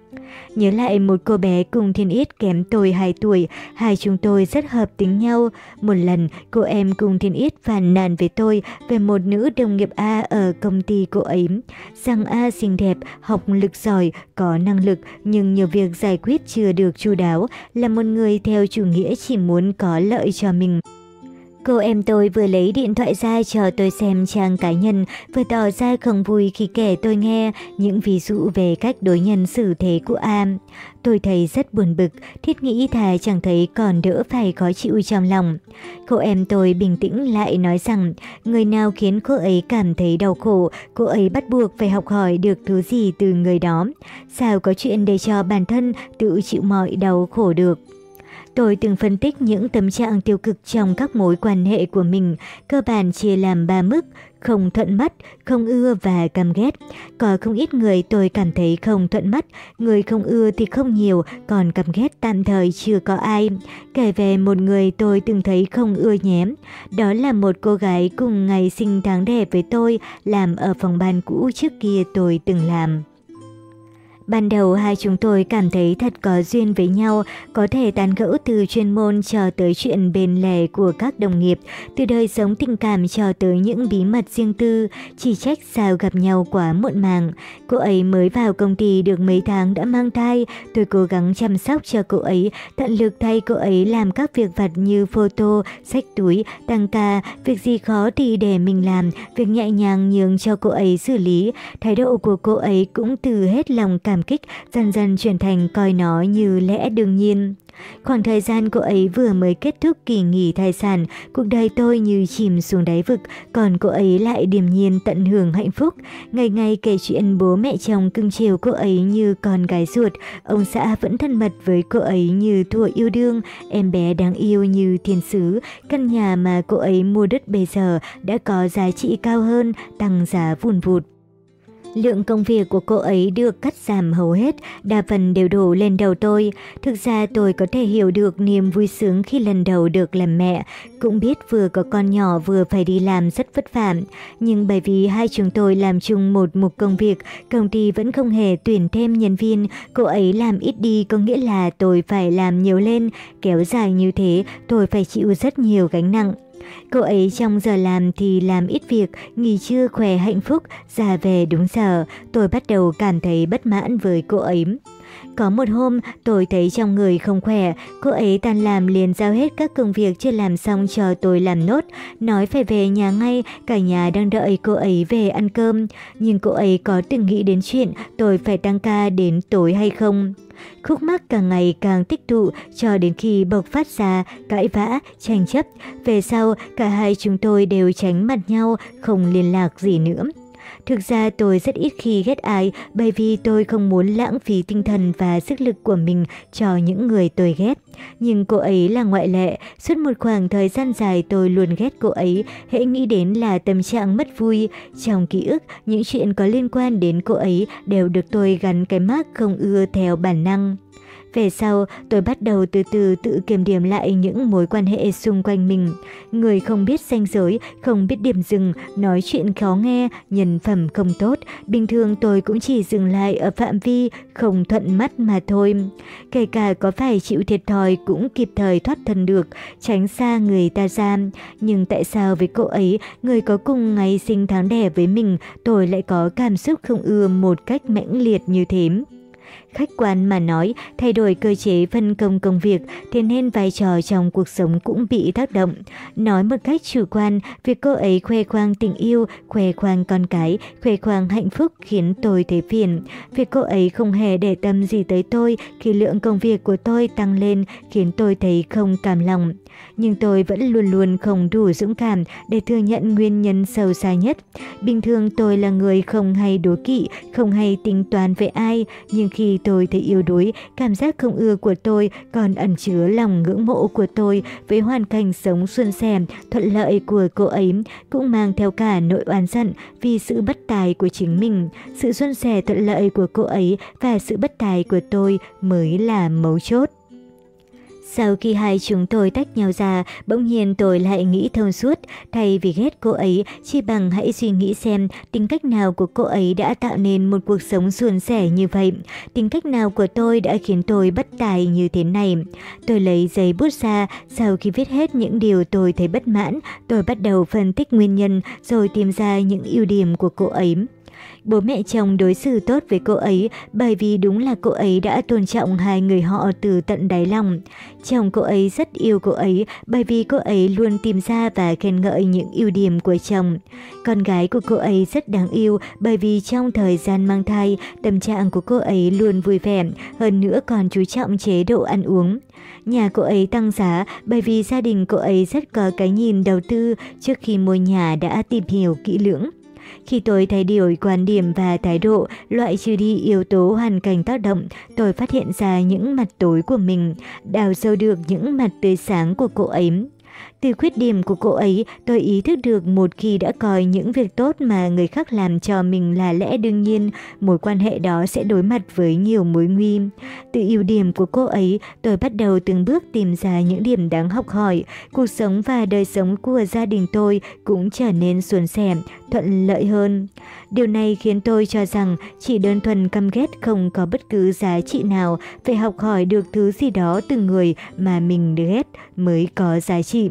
Nhớ lại một cô bé cùng thiên ít kém tôi 2 tuổi, hai chúng tôi rất hợp tính nhau. Một lần, cô em cùng thiên ít phàn nàn với tôi về một nữ đồng nghiệp A ở công ty cô ấy. Rằng A xinh đẹp, học lực giỏi, có năng lực nhưng nhiều việc giải quyết chưa được chu đáo, là một người theo chủ nghĩa chỉ muốn có lợi cho mình. Cô em tôi vừa lấy điện thoại ra cho tôi xem trang cá nhân, vừa tỏ ra không vui khi kể tôi nghe những ví dụ về cách đối nhân xử thế của Am. Tôi thấy rất buồn bực, thiết nghĩ thà chẳng thấy còn đỡ phải khó chịu trong lòng. Cô em tôi bình tĩnh lại nói rằng người nào khiến cô ấy cảm thấy đau khổ, cô ấy bắt buộc phải học hỏi được thứ gì từ người đó. Sao có chuyện để cho bản thân tự chịu mọi đau khổ được. Tôi từng phân tích những tâm trạng tiêu cực trong các mối quan hệ của mình, cơ bản chia làm 3 mức, không thuận mắt, không ưa và căm ghét. Có không ít người tôi cảm thấy không thuận mắt, người không ưa thì không nhiều, còn căm ghét tạm thời chưa có ai. Kể về một người tôi từng thấy không ưa nhém. Đó là một cô gái cùng ngày sinh tháng đẻ với tôi, làm ở phòng ban cũ trước kia tôi từng làm. Ban đầu hai chúng tôi cảm thấy thật có duyên với nhau, có thể tán gẫu từ chuyên môn cho tới chuyện bền lề của các đồng nghiệp, từ đời sống tình cảm cho tới những bí mật riêng tư, chỉ trách sao gặp nhau quá muộn màng. Cô ấy mới vào công ty được mấy tháng đã mang thai, tôi cố gắng chăm sóc cho cô ấy, tận lực thay cô ấy làm các việc vặt như photo, sách túi, tăng ca, việc gì khó thì để mình làm, việc nhẹ nhàng nhường cho cô ấy xử lý. Thái độ của cô ấy cũng từ hết lòng cảm cảm kích, dần dần chuyển thành coi nó như lẽ đương nhiên. Khoảng thời gian cô ấy vừa mới kết thúc kỳ nghỉ thai sản, cuộc đời tôi như chìm xuống đáy vực, còn cô ấy lại điềm nhiên tận hưởng hạnh phúc. Ngày ngày kể chuyện bố mẹ chồng cưng chiều cô ấy như con gái ruột, ông xã vẫn thân mật với cô ấy như thua yêu đương, em bé đáng yêu như thiên sứ. Căn nhà mà cô ấy mua đất bây giờ đã có giá trị cao hơn, tăng giá vùn vụt. Lượng công việc của cô ấy được cắt giảm hầu hết, đa phần đều đổ lên đầu tôi. Thực ra tôi có thể hiểu được niềm vui sướng khi lần đầu được làm mẹ, cũng biết vừa có con nhỏ vừa phải đi làm rất vất vả. Nhưng bởi vì hai chúng tôi làm chung một mục công việc, công ty vẫn không hề tuyển thêm nhân viên, cô ấy làm ít đi có nghĩa là tôi phải làm nhiều lên, kéo dài như thế tôi phải chịu rất nhiều gánh nặng. Cô ấy trong giờ làm thì làm ít việc, nghỉ trưa khỏe hạnh phúc, ra về đúng giờ. Tôi bắt đầu cảm thấy bất mãn với cô ấy. Có một hôm, tôi thấy trong người không khỏe, cô ấy tan làm liền giao hết các công việc chưa làm xong cho tôi làm nốt, nói phải về nhà ngay, cả nhà đang đợi cô ấy về ăn cơm. Nhưng cô ấy có từng nghĩ đến chuyện tôi phải tăng ca đến tối hay không? Khúc mắc càng ngày càng tích tụ cho đến khi bộc phát ra, cãi vã, tranh chấp. Về sau, cả hai chúng tôi đều tránh mặt nhau, không liên lạc gì nữa. Thực ra tôi rất ít khi ghét ai bởi vì tôi không muốn lãng phí tinh thần và sức lực của mình cho những người tôi ghét. Nhưng cô ấy là ngoại lệ, suốt một khoảng thời gian dài tôi luôn ghét cô ấy, hãy nghĩ đến là tâm trạng mất vui. Trong ký ức, những chuyện có liên quan đến cô ấy đều được tôi gắn cái mác không ưa theo bản năng. Về sau, tôi bắt đầu từ từ tự kiểm điểm lại những mối quan hệ xung quanh mình. Người không biết danh giới, không biết điểm dừng, nói chuyện khó nghe, nhân phẩm không tốt. Bình thường tôi cũng chỉ dừng lại ở phạm vi không thuận mắt mà thôi. Kể cả có phải chịu thiệt thòi cũng kịp thời thoát thân được, tránh xa người ta ra. Nhưng tại sao với cô ấy, người có cùng ngày sinh tháng đẻ với mình, tôi lại có cảm xúc không ưa một cách mãnh liệt như thế? Khách quan mà nói, thay đổi cơ chế phân công công việc, thế nên vai trò trong cuộc sống cũng bị tác động. Nói một cách chủ quan, việc cô ấy khoe khoang tình yêu, khoe khoang con cái, khoe khoang hạnh phúc khiến tôi thấy phiền. Việc cô ấy không hề để tâm gì tới tôi khi lượng công việc của tôi tăng lên khiến tôi thấy không cảm lòng. Nhưng tôi vẫn luôn luôn không đủ dũng cảm để thừa nhận nguyên nhân sâu xa nhất. Bình thường tôi là người không hay đố kỵ, không hay tính toán về ai, nhưng khi tôi thấy yếu đuối, cảm giác không ưa của tôi còn ẩn chứa lòng ngưỡng mộ của tôi với hoàn cảnh sống xuân sẻ, thuận lợi của cô ấy, cũng mang theo cả nội oán giận vì sự bất tài của chính mình. Sự xuân sẻ thuận lợi của cô ấy và sự bất tài của tôi mới là mấu chốt. Sau khi hai chúng tôi tách nhau ra, bỗng nhiên tôi lại nghĩ thông suốt, thay vì ghét cô ấy, chỉ bằng hãy suy nghĩ xem tính cách nào của cô ấy đã tạo nên một cuộc sống suôn sẻ như vậy, tính cách nào của tôi đã khiến tôi bất tài như thế này. Tôi lấy giấy bút ra, sau khi viết hết những điều tôi thấy bất mãn, tôi bắt đầu phân tích nguyên nhân rồi tìm ra những ưu điểm của cô ấy. Bố mẹ chồng đối xử tốt với cô ấy bởi vì đúng là cô ấy đã tôn trọng hai người họ từ tận đáy lòng. Chồng cô ấy rất yêu cô ấy bởi vì cô ấy luôn tìm ra và khen ngợi những ưu điểm của chồng. Con gái của cô ấy rất đáng yêu bởi vì trong thời gian mang thai, tâm trạng của cô ấy luôn vui vẻ, hơn nữa còn chú trọng chế độ ăn uống. Nhà cô ấy tăng giá bởi vì gia đình cô ấy rất có cái nhìn đầu tư trước khi mua nhà đã tìm hiểu kỹ lưỡng. Khi tôi thay đổi quan điểm và thái độ, loại trừ đi yếu tố hoàn cảnh tác động, tôi phát hiện ra những mặt tối của mình, đào sâu được những mặt tươi sáng của cô ấy. Từ khuyết điểm của cô ấy, tôi ý thức được một khi đã coi những việc tốt mà người khác làm cho mình là lẽ đương nhiên, mối quan hệ đó sẽ đối mặt với nhiều mối nguy. Từ ưu điểm của cô ấy, tôi bắt đầu từng bước tìm ra những điểm đáng học hỏi. Cuộc sống và đời sống của gia đình tôi cũng trở nên suôn sẻ, thuận lợi hơn. Điều này khiến tôi cho rằng chỉ đơn thuần căm ghét không có bất cứ giá trị nào, phải học hỏi được thứ gì đó từ người mà mình ghét mới có giá trị.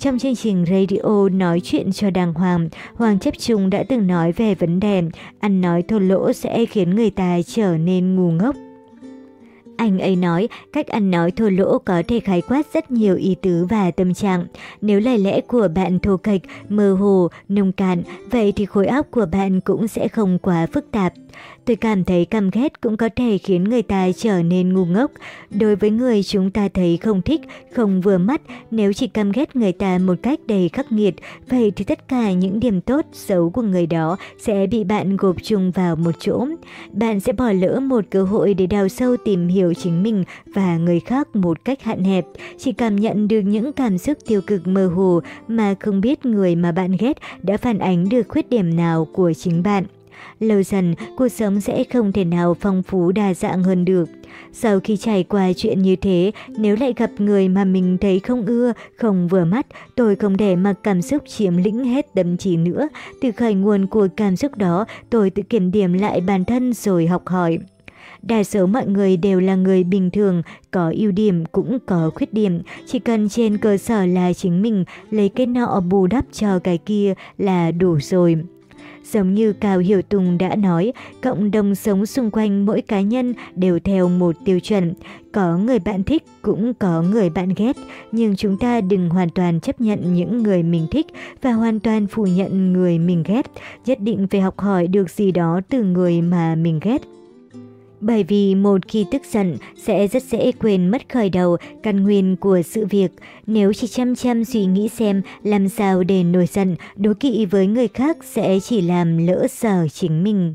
Trong chương trình radio nói chuyện cho đàng hoàng, Hoàng Chấp Trung đã từng nói về vấn đề ăn nói thô lỗ sẽ khiến người ta trở nên ngu ngốc. Anh ấy nói, cách ăn nói thô lỗ có thể khái quát rất nhiều ý tứ và tâm trạng. Nếu lời lẽ của bạn thô kệch, mơ hồ, nông cạn, vậy thì khối óc của bạn cũng sẽ không quá phức tạp. Tôi cảm thấy căm ghét cũng có thể khiến người ta trở nên ngu ngốc. Đối với người chúng ta thấy không thích, không vừa mắt, nếu chỉ căm ghét người ta một cách đầy khắc nghiệt, vậy thì tất cả những điểm tốt, xấu của người đó sẽ bị bạn gộp chung vào một chỗ. Bạn sẽ bỏ lỡ một cơ hội để đào sâu tìm hiểu hiểu chính mình và người khác một cách hạn hẹp. Chỉ cảm nhận được những cảm xúc tiêu cực mơ hồ mà không biết người mà bạn ghét đã phản ánh được khuyết điểm nào của chính bạn. Lâu dần, cuộc sống sẽ không thể nào phong phú đa dạng hơn được. Sau khi trải qua chuyện như thế, nếu lại gặp người mà mình thấy không ưa, không vừa mắt, tôi không để mặc cảm xúc chiếm lĩnh hết tâm trí nữa. Từ khởi nguồn của cảm xúc đó, tôi tự kiểm điểm lại bản thân rồi học hỏi. Đa số mọi người đều là người bình thường, có ưu điểm cũng có khuyết điểm, chỉ cần trên cơ sở là chính mình lấy cái nọ bù đắp cho cái kia là đủ rồi. Giống như Cao Hiểu Tùng đã nói, cộng đồng sống xung quanh mỗi cá nhân đều theo một tiêu chuẩn. Có người bạn thích cũng có người bạn ghét, nhưng chúng ta đừng hoàn toàn chấp nhận những người mình thích và hoàn toàn phủ nhận người mình ghét. Nhất định phải học hỏi được gì đó từ người mà mình ghét. Bởi vì một khi tức giận sẽ rất dễ quên mất khởi đầu căn nguyên của sự việc. Nếu chỉ chăm chăm suy nghĩ xem làm sao để nổi giận, đố kỵ với người khác sẽ chỉ làm lỡ sở chính mình.